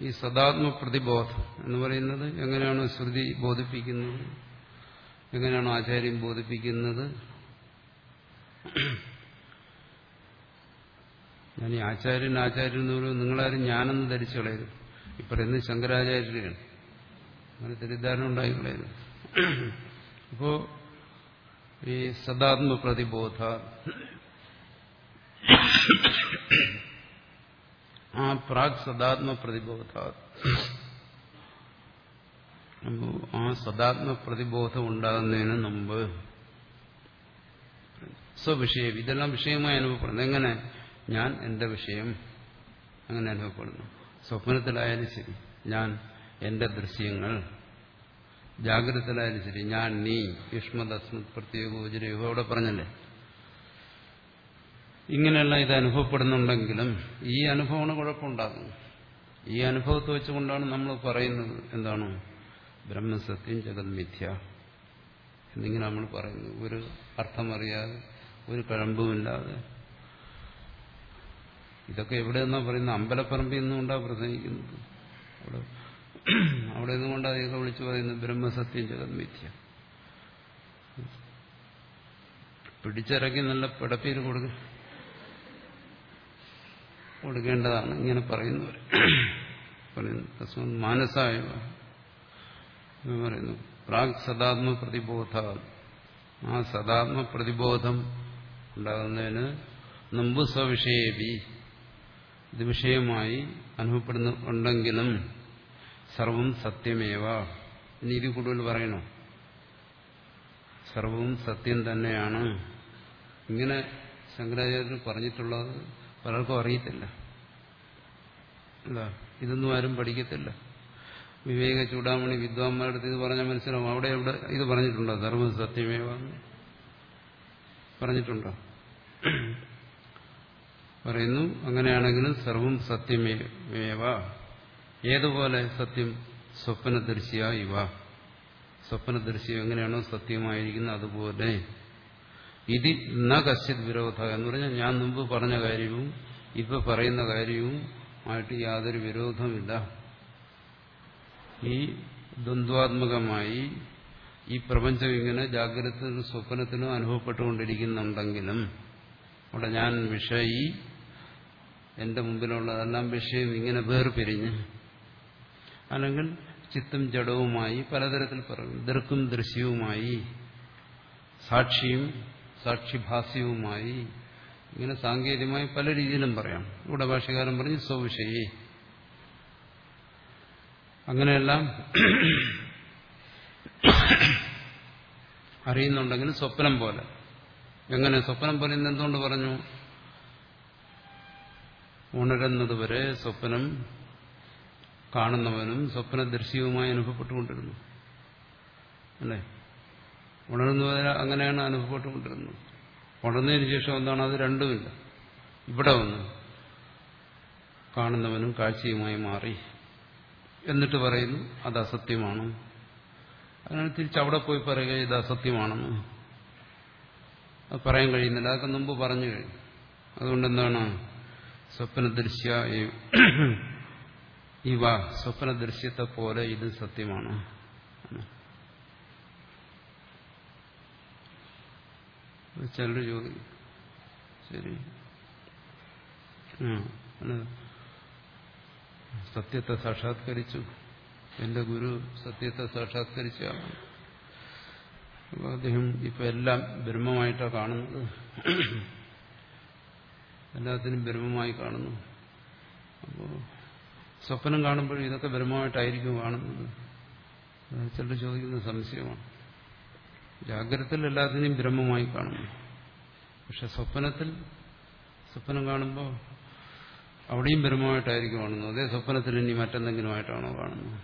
Speaker 1: ഈ സദാത്മ പ്രതിബോധം എന്ന് പറയുന്നത് എങ്ങനെയാണ് ശ്രുതി ബോധിപ്പിക്കുന്നത്? എങ്ങനെയാണ് ആചാര്യം ബോധിപ്പിക്കുന്നത്? ഞാൻ ഈ ആചാര്യൻ ആചാര്യൻ എന്ന് പറയുമ്പോൾ നിങ്ങളാരും ഞാനെന്ന് ധരിച്ചു കളയരുത്. ഈ പറയുന്നത് അങ്ങനെ തെറ്റിദ്ധാരണ ഉണ്ടായി ഇപ്പോ അപ്പോ ഈ സദാത്മപ്രതിബോധ ആ പ്രാഗ് സദാത്മ പ്രതിബോധ അപ്പോ ആ സദാത്മ പ്രതിബോധം ഉണ്ടാകുന്നതിന് മുമ്പ് സ്വവിഷയം ഇതെല്ലാം വിഷയമായി അനുഭവപ്പെടുന്നു. എങ്ങനെ? ഞാൻ എന്റെ വിഷയം അങ്ങനെ അനുഭവപ്പെടുന്നു. സ്വപ്നത്തിലായാലും ശരി. ഞാൻ എന്റെ ദൃശ്യങ്ങൾ ജാഗ്രതത്തിലായാലും ശരി. ഞാൻ നീ യുഷ്മത് അസ്മത് പ്രത്യേക ഗോചരയോ അവിടെ പറഞ്ഞല്ലേ? ഇങ്ങനെയുള്ള ഇത് അനുഭവപ്പെടുന്നുണ്ടെങ്കിലും ഈ അനുഭവമാണ് കുഴപ്പമുണ്ടാകുന്നത്. ഈ അനുഭവത്തെ വെച്ചുകൊണ്ടാണ് നമ്മൾ പറയുന്നത് എന്താണ്? ബ്രഹ്മസത്യം ജഗത് മിഥ്യ എന്നിങ്ങനെ നമ്മൾ പറയുന്നു ഒരു അർത്ഥമറിയാതെ ഒരു കഴമ്പുമില്ലാതെ. ഇതൊക്കെ എവിടെ നിന്നാ പറയുന്നത്? അമ്പലപ്പറമ്പിൽ നിന്നുകൊണ്ടാണ് പ്രസംഗിക്കുന്നത്. അവിടെ അവിടെ നിന്നുകൊണ്ട് ഇതൊക്കെ വിളിച്ചു പറയുന്നത് ബ്രഹ്മസത്യം ജഗത് മിഥ്യ. പിടിച്ചിറക്കി നല്ല പിടപ്പീര് കൊടുക്ക കൊടുക്കേണ്ടതാണ്. ഇങ്ങനെ പറയുന്നവർ പറയുന്നു മാനസായ പറയുന്നു പ്രാഗ് സദാത്മ പ്രതിബോധ. ആ സദാത്മ പ്രതിബോധം ഉണ്ടാകുന്നതിന് മുമ്പ് സ്വവിഷയേബി ഇത് വിഷയമായി അനുഭവപ്പെടുന്ന ഉണ്ടെങ്കിലും സർവം സത്യമേവ ഇനി ഇത് കൂടുതൽ പറയണോ? സർവവും സത്യം തന്നെയാണ്. ഇങ്ങനെ ശങ്കരാചാര്യർ പറഞ്ഞിട്ടുള്ളത് പലർക്കും അറിയത്തില്ല. ഇതൊന്നും ആരും പഠിക്കത്തില്ല. വിവേക ചൂടാമണി വിദ്വാന്മാരുടെ അടുത്ത് ഇത് പറഞ്ഞാൽ മനസ്സിലാവും. അവിടെ എവിടെ ഇത് പറഞ്ഞിട്ടുണ്ടോ? സർവ സത്യമേവ പറഞ്ഞിട്ടുണ്ടോ? പറയുന്നു അങ്ങനെയാണെങ്കിലും സർവം സത്യമേവ. ഏതുപോലെ സത്യം സ്വപ്നദർശിയ ഇവ സ്വപ്നദൃശ്യം എങ്ങനെയാണോ സത്യമായിരിക്കുന്നത് അതുപോലെ. ഇത് ന കശ്യത് വിരോധ എന്ന് പറഞ്ഞാൽ ഞാൻ മുമ്പ് പറഞ്ഞ കാര്യവും ഇപ്പൊ പറയുന്ന കാര്യവും ആയിട്ട് യാതൊരു വിരോധമില്ല. ഈ ദ്വന്ദ്വാത്മകമായി ഈ പ്രപഞ്ചം ഇങ്ങനെ ജാഗ്രതത്തിനും സ്വപ്നത്തിനും അനുഭവപ്പെട്ടുകൊണ്ടിരിക്കുന്നുണ്ടെങ്കിലും അവിടെ ഞാൻ വിഷയി എന്റെ മുമ്പിലുള്ളതെല്ലാം വിഷയം ഇങ്ങനെ വേർപിരിഞ്ഞ് അല്ലെങ്കിൽ ചിത്തും ജഡവുമായി പലതരത്തിൽ പറയും ദൃക്കും ദൃശ്യവുമായി സാക്ഷിയും സാക്ഷിഭാസ്യവുമായി ഇങ്ങനെ സാങ്കേതികമായി പല രീതിയിലും പറയാം. ഇവിടെ ഭാഷകാരൻ പറഞ്ഞ് സ്വവിഷയി. അങ്ങനെയെല്ലാം അറിയുന്നുണ്ടെങ്കിൽ സ്വപ്നം പോലെ. എങ്ങനെ? സ്വപ്നം പോലെ എന്തുകൊണ്ട് പറഞ്ഞു? ഉണരുന്നതുവരെ സ്വപ്നം കാണുന്നവനും സ്വപ്ന ദൃശ്യവുമായി അനുഭവപ്പെട്ടുകൊണ്ടിരുന്നു. അല്ലേ? ഉണരുന്നവരെ അങ്ങനെയാണ് അനുഭവപ്പെട്ടുകൊണ്ടിരുന്നത്. ഉണർന്നതിന് ശേഷം എന്താണ്? അത് രണ്ടുമില്ല ഇവിടെ വന്നു കാണുന്നവനും കാഴ്ചയുമായി മാറി. എന്നിട്ട് പറയുന്നു അത് അസത്യമാണ്. അങ്ങനെ തിരിച്ച് അവിടെ പോയി പറയുക ഇത് അസത്യമാണെന്ന്. അത് പറയാൻ കഴിയുന്നില്ല. അതൊക്കെ മുമ്പ് പറഞ്ഞു കഴിഞ്ഞു. അതുകൊണ്ട് എന്താണ്? സ്വപ്നദൃശ്യ ഇവ സ്വപ്നദൃശ്യത്തെ പോലെ ഇത് സത്യമാണ്. ചിലർ ചോദിക്കും ശരി. സത്യത്തെ സാക്ഷാത്കരിച്ചു. എന്റെ ഗുരു സത്യത്തെ സാക്ഷാത്കരിച്ച അപ്പൊ അദ്ദേഹം ഇപ്പൊ എല്ലാം ബ്രഹ്മമായിട്ടാണ് കാണുന്നത്. എല്ലാത്തിനും ബ്രഹ്മമായി കാണുന്നു. അപ്പോൾ സ്വപ്നം കാണുമ്പോൾ ഇതൊക്കെ ബ്രഹ്മമായിട്ടായിരിക്കും കാണുന്നത്. ചിലർ ചോദിക്കുന്ന സംശയമാണ്. ജാഗ്രതത്തിൽ എല്ലാത്തിനെയും ബ്രഹ്മമായി കാണുന്നു. പക്ഷെ സ്വപ്നത്തിൽ സ്വപ്നം കാണുമ്പോൾ അവിടെയും ബ്രഹ്മമായിട്ടായിരിക്കും കാണുന്നത്. അതേ സ്വപ്നത്തിൽ ഇനി മറ്റെന്തെങ്കിലുമായിട്ടാണോ കാണുന്നത്?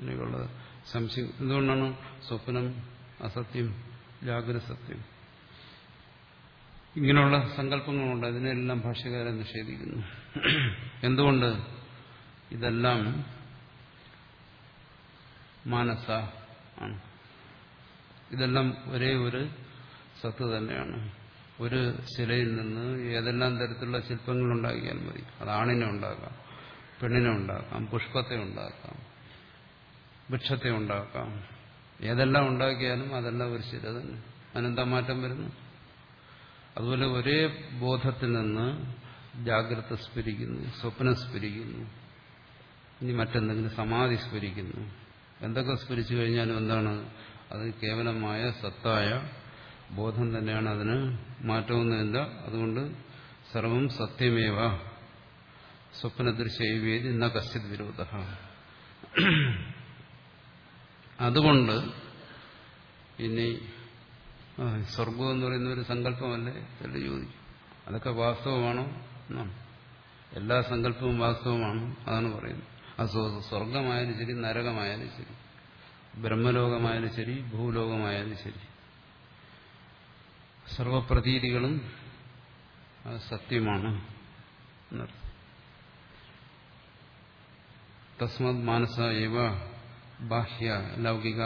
Speaker 1: ഇങ്ങനെയുള്ള സംശയം. എന്തുകൊണ്ടാണ് സ്വപ്നം അസത്യം ജാഗ്രത സത്യം? ഇങ്ങനെയുള്ള സങ്കല്പങ്ങളുണ്ട്. അതിനെല്ലാം ഭാഷ്യകാരൻ നിഷേധിക്കുന്നു. എന്തുകൊണ്ട് ഇതെല്ലാം മാനസ ആണ്. ഇതെല്ലാം ഒരേ ഒരു സത്ത് തന്നെയാണ്. ഒരു ശിലയിൽ നിന്ന് ഏതെല്ലാം തരത്തിലുള്ള ശില്പങ്ങൾ ഉണ്ടാക്കിയാൽ മതി. അത് ആണിനെ ഉണ്ടാക്കാം പെണ്ണിനെ ഉണ്ടാക്കാം പുഷ്പത്തെ ഉണ്ടാക്കാം വൃക്ഷത്തെ ഉണ്ടാക്കാം. ഏതെല്ലാം ഉണ്ടാക്കിയാലും അതെല്ലാം ഒരു ശില തന്നെ. അതിനെന്താ മാറ്റം വരുന്നു? അതുപോലെ ഒരേ ബോധത്തിൽ നിന്ന് ജാഗ്രത സ്ഫിരിക്കുന്നു സ്വപ്നം സ്ഫരിക്കുന്നു. ഇനി മറ്റെന്തെങ്കിലും സമാധി സ്ഫുരിക്കുന്നു. എന്തൊക്കെ സ്ഫുരിച്ചു കഴിഞ്ഞാലും എന്താണ്? അത് കേവലമായ സത്തായ ബോധം തന്നെയാണ് അതിന് മാറ്റമൊന്നുമില്ല. അതുകൊണ്ട് സർവം സത്യമേവ. സ്വപ്നദൃശ്യവേദി എന്ന കശ്യത് വിരോധ. അതുകൊണ്ട് ഇനി സ്വർഗം എന്ന് പറയുന്ന ഒരു സങ്കല്പമല്ലേ? ചില ചോദിക്കും അതൊക്കെ വാസ്തവമാണോ? എന്നാണ് എല്ലാ സങ്കല്പവും വാസ്തവമാണ് അതാണ് പറയുന്നത്. അത് സ്വർഗമായാലും ശരി നരകമായാലും ശരി ബ്രഹ്മലോകമായാലും ശരി ഭൂലോകമായാലും ശരി. സർവപ്രതീതികളും സത്യമാണ് തസ്മത് മാനസ ഇവ ബാഹ്യ ലൗകിക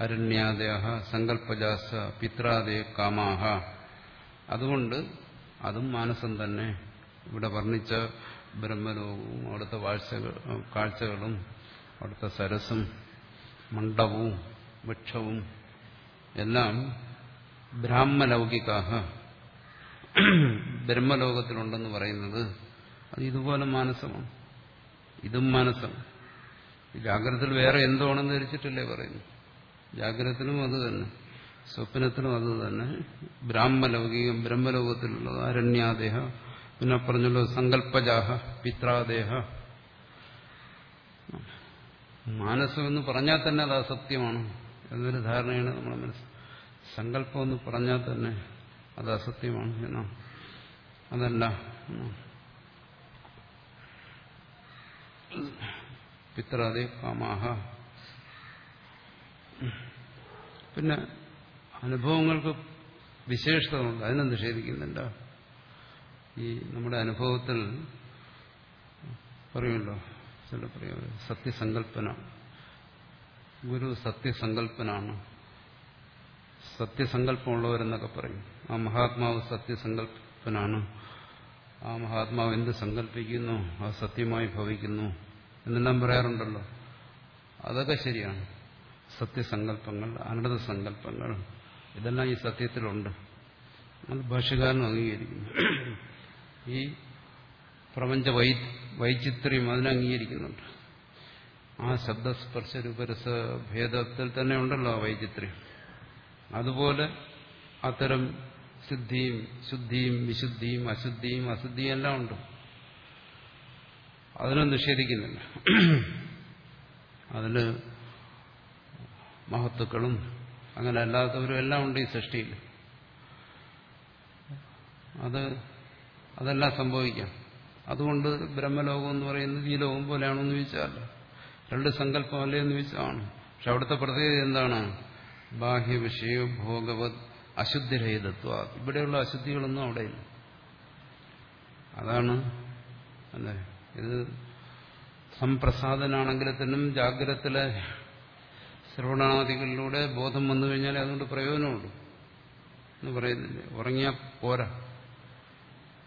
Speaker 1: അരണ്യാദയ സങ്കല്പജാസ പിത്രാദയ കാമാഹ. അതുകൊണ്ട് അതും മാനസം തന്നെ. ഇവിടെ വർണിച്ച ബ്രഹ്മലോകവും അവിടുത്തെ കാഴ്ചകളും അവിടുത്തെ സരസും മണ്ഡപവും വൃക്ഷവും എല്ലാം ബ്രാഹ്മലൗകികാഹ. ബ്രഹ്മലോകത്തിലുണ്ടെന്ന് പറയുന്നത് അത് ഇതുപോലെ മാനസമാണ്. ഇതും മാനസം ജാഗ്രതത്തിൽ വേറെ എന്തോണെന്ന് ധരിച്ചിട്ടല്ലേ പറയുന്നു ജാഗ്രതത്തിനും അത് തന്നെ. സ്വപ്നത്തിലും അത് തന്നെ. ബ്രാഹ്മലൗകികം ബ്രഹ്മലോകത്തിലുള്ളത് അരണ്യാദേഹ പിന്നെ പറഞ്ഞല്ലോ സങ്കല്പജാഹ പിത്രാദേഹ. മാനസം എന്ന് പറഞ്ഞാൽ തന്നെ അത് അസത്യമാണ് എന്നൊരു ധാരണയാണ് നമ്മുടെ മനസ്സ്. സങ്കല്പം എന്ന് പറഞ്ഞാൽ തന്നെ അത് അസത്യമാണ് എന്നാ. അതല്ല. പിത്രാദേ കാമാഹ. പിന്നെ അനുഭവങ്ങൾക്ക് വിശേഷതകളുണ്ട് അതിനെ നിഷേധിക്കുന്നില്ല ഈ നമ്മുടെ അനുഭവത്തിൽ പറയുമല്ലോ ചില പറയാം സത്യസങ്കല്പന ഗുരു സത്യസങ്കല്പനാണ് സത്യസങ്കല്പമുള്ളവരെന്നൊക്കെ പറയും. ആ മഹാത്മാവ് സത്യസങ്കല്പനാണ് ആ മഹാത്മാവ് എന്ത് സങ്കല്പിക്കുന്നു അത് സത്യമായി ഭവിക്കുന്നു എന്നെല്ലാം പറയാറുണ്ടല്ലോ. അതൊക്കെ ശരിയാണ്. സത്യസങ്കല്പങ്ങൾ അനടത സങ്കല്പങ്ങൾ ഇതെല്ലാം ഈ സത്യത്തിലുണ്ട്. അത് ഭാഷകാരനും അംഗീകരിക്കുന്നു. ഈ പ്രപഞ്ച വൈ വൈചിത്ര്യം അതിനെ അംഗീകരിക്കുന്നുണ്ട് ആ ശബ്ദസ്പർശ രൂപരസ ഭേദത്തിൽ തന്നെ ഉണ്ടല്ലോ ആ വൈചിത്ര്യം. അതുപോലെ അത്തരം ശുദ്ധിയും ശുദ്ധിയും വിശുദ്ധിയും അശുദ്ധിയും അശുദ്ധിയും എല്ലാം ഉണ്ട്. അതിനെ നിഷേധിക്കുന്നില്ല. അതിന് മഹത്തുക്കളും അങ്ങനെ അല്ലാത്തവരും എല്ലാം ഉണ്ട് ഈ സൃഷ്ടിയിൽ. അത് അതെല്ലാം സംഭവിക്കാം. അതുകൊണ്ട് ബ്രഹ്മലോകം എന്ന് പറയുന്നത് ഈ ലോകം പോലെയാണോ എന്ന് ചോദിച്ചാൽ രണ്ട് സങ്കല്പമല്ലേ എന്ന് ചോദിച്ചാണ്. പക്ഷെ അവിടുത്തെ പ്രത്യേകത എന്താണ്? ബാഹ്യ വിഷയ ഭോഗവത് അശുദ്ധിരഹിതത്വ. ഇവിടെയുള്ള അശുദ്ധികളൊന്നും അവിടെയില്ല. അതാണ് അല്ലേ? ഇത് സംപ്രസാദനാണെങ്കിൽ തന്നെ ജാഗ്രതത്തിലെ ശ്രവണാദികളിലൂടെ ബോധം വന്നു കഴിഞ്ഞാൽ അതുകൊണ്ട് പ്രയോജനമുണ്ട് എന്ന് പറയുന്നില്ല? ഉറങ്ങിയാൽ പോരാ.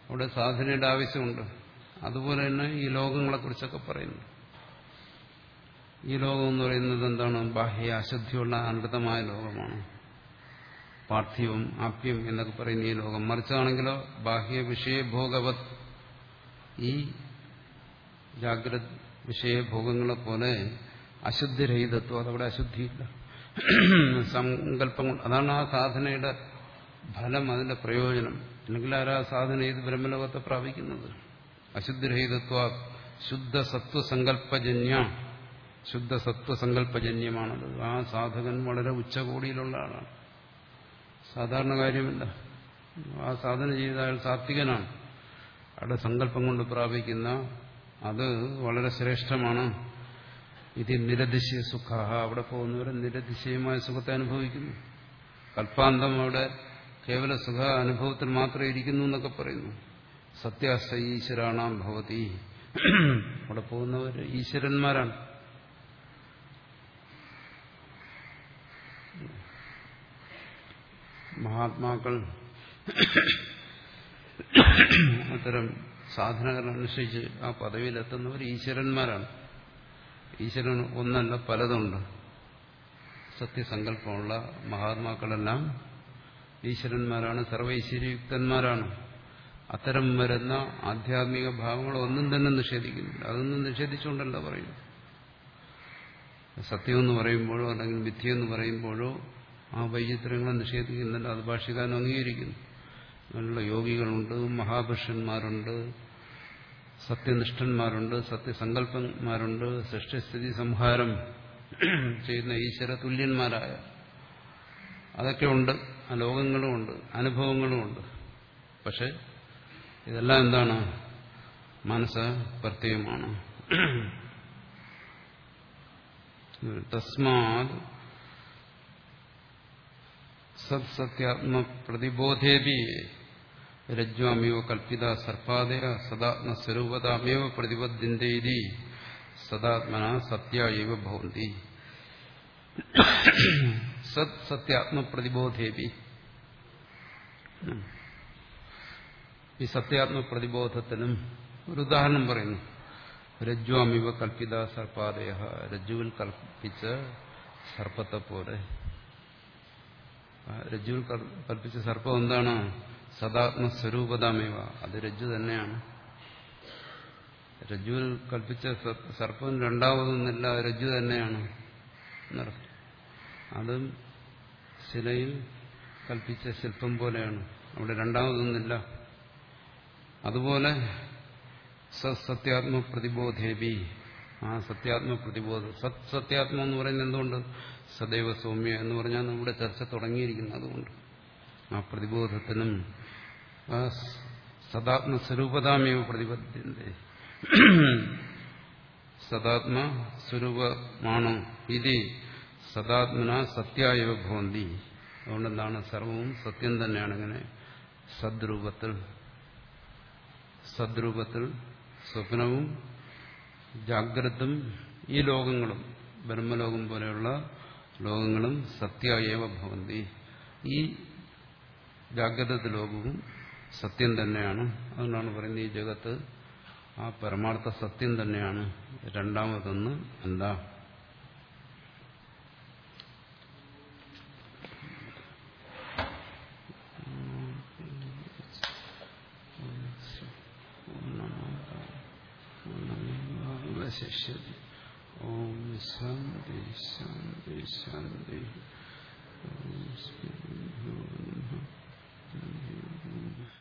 Speaker 1: അവിടെ സാധനയുടെ ആവശ്യമുണ്ട്. അതുപോലെ തന്നെ ഈ ലോകങ്ങളെക്കുറിച്ചൊക്കെ പറയുന്നു. ഈ ലോകം എന്ന് പറയുന്നത് എന്താണ്? ബാഹ്യ അശുദ്ധിയുള്ള അനൃതമായ ലോകമാണ്. പാർത്ഥിവം ആപ്യം എന്നൊക്കെ പറയുന്ന ഈ ലോകം. മറിച്ചാണെങ്കിലോ ബാഹ്യ വിഷയഭോഗവത് ഈ ജാഗ്രത വിഷയഭോഗങ്ങളെ പോലെ അശുദ്ധിരഹിതത്വം അതവിടെ അശുദ്ധിയില്ല. സങ്കല്പങ്ങൾ അതാണ് ആ സാധനയുടെ ഫലം അതിന്റെ പ്രയോജനം. അല്ലെങ്കിൽ ആരാ സാധന ചെയ്ത് ബ്രഹ്മലോകത്തെ പ്രാപിക്കുന്നത്. അശുദ്ധിരഹിതത്വ ശുദ്ധ സത്വസങ്കല്പജന്യ ശുദ്ധ സത്വസങ്കല്പജന്യമാണത് ആ സാധകൻ വളരെ ഉച്ചകോടിയിലുള്ള ആളാണ്. സാധാരണ കാര്യമില്ല. ആ സാധന ചെയ്ത അയാൾ സാത്വികനാണ്. അവിടെ സങ്കല്പം കൊണ്ട് പ്രാപിക്കുന്ന അത് വളരെ ശ്രേഷ്ഠമാണ്. ഇത് നിരതിശയ സുഖ അവിടെ പോകുന്നവരെ നിരതിശയമായ സുഖത്തെ അനുഭവിക്കുന്നു. കൽപ്പാന്തം അവിടെ കേവല സുഖ അനുഭവത്തിൽ മാത്രമേ ഇരിക്കുന്നു എന്നൊക്കെ പറയുന്നു. സത്യാസ്ത ഈശ്വരാണാം ഭവതി. അവിടെ പോകുന്നവർ ഈശ്വരന്മാരാണ്. മഹാത്മാക്കൾ അത്തരം സാധനകൾ അനുസരിച്ച് ആ പദവിയിലെത്തുന്നവർ ഈശ്വരന്മാരാണ്. ഈശ്വരൻ ഒന്നല്ല പലതുണ്ട്. സത്യസങ്കല്പമുള്ള മഹാത്മാക്കളെല്ലാം ഈശ്വരന്മാരാണ് സർവൈശ്വര്യയുക്തന്മാരാണ്. അത്തരം വരുന്ന ആധ്യാത്മിക ഭാവങ്ങൾ ഒന്നും തന്നെ നിഷേധിക്കുന്നില്ല. അതൊന്നും നിഷേധിച്ചുകൊണ്ടല്ല പറയുന്നു സത്യമെന്ന് പറയുമ്പോഴോ അല്ലെങ്കിൽ മിഥ്യയെന്ന് പറയുമ്പോഴോ ആ വൈചിത്രങ്ങളെ നിഷേധിക്കുന്നില്ല. അത് ഭാഷകാരൻ അംഗീകരിക്കുന്നു. അങ്ങനെയുള്ള യോഗികളുണ്ട് മഹാപുരുഷന്മാരുണ്ട് സത്യനിഷ്ഠന്മാരുണ്ട് സത്യസങ്കല്പന്മാരുണ്ട് സൃഷ്ടിസ്ഥിതി സംഹാരം ചെയ്യുന്ന ഈശ്വര തുല്യന്മാരായ അതൊക്കെ ഉണ്ട്. ആ അനുഭവങ്ങളുമുണ്ട് പക്ഷെ ഇതെല്ലാം എന്താണ്? മനസ്സ് പ്രത്യയമാണ്. തസ്മാത് സത്സത്യാത്മ പ്രതിബോധേപി രജ്വാമേവ കൽപ്പിത സർപ്പാദയ സദാത്മസ്വരൂപതാമേവ പ്രതിബദ്ധിന്തേതി സദാത്മന സത്യ ഭവന്തി. സത് സത്യാത്മപ്രതിബോധേപി ഈ സത്യാത്മപ്രതിബോധത്തിനും ഒരു ഉദാഹരണം പറയുന്നു. രജ്വാമിവ കൽപ്പിത സർപ്പാദയ രജ്ജുവിൽ കൽപ്പിച്ച സർപ്പത്തെ പോലെ. രജ്ജുവിൽ കൽപ്പിച്ച സർപ്പം എന്താണ്? സദാത്മസ്വരൂപതാമേവ. അത് രജ്ജു തന്നെയാണ്. രജ്ജുവിൽ കൽപ്പിച്ച സർപ്പം രണ്ടാമതൊന്നുമില്ല രജ്ജു തന്നെയാണ്. എന്നർത്ഥം. അതും ശിലയിൽ കൽപ്പിച്ച ശില്പം പോലെയാണ്. അവിടെ രണ്ടാമതൊന്നില്ല അതുപോലെ സത്യാത്മ പ്രതിബോധേബി ആ സത്യാത്മ പ്രതിബോധം സത് സത്യാത്മ എന്ന് പറയുന്നത് എന്തുകൊണ്ട്? സദൈവ സൗമ്യ എന്ന് പറഞ്ഞാൽ നമ്മുടെ ചർച്ച തുടങ്ങിയിരിക്കുന്നത് അതുകൊണ്ട്. ആ പ്രതിബോധത്തിനും ആ സദാത്മ സ്വരൂപതാമേവ പ്രതിബദ്ധത്തിന്റെ സദാത്മ സ്വരൂപമാണോ? ഇത് സദാത്മന സത്യായവ ഭവന്തി. അതുകൊണ്ടെന്താണ് സർവവും സത്യം തന്നെയാണ് ഇങ്ങനെ. സദ്രൂപത്തിൽ സദ്രൂപത്തിൽ സ്വപ്നവും ജാഗ്രതും ഈ ലോകങ്ങളും ബ്രഹ്മലോകം പോലെയുള്ള ലോകങ്ങളും സത്യായവ ഭവന്തി. ഈ ജാഗ്രത ലോകവും സത്യം തന്നെയാണ്. അതുകൊണ്ടാണ് പറയുന്നത് ഈ ജഗത്ത് ആ പരമാർത്ഥ സത്യം തന്നെയാണ്. രണ്ടാമതൊന്ന് എന്താ? ശിഷ്യതി ഓം ശാന്തി ശാന്തി ശാന്തി ഓം ശ്രീ ഗുരു നമഃ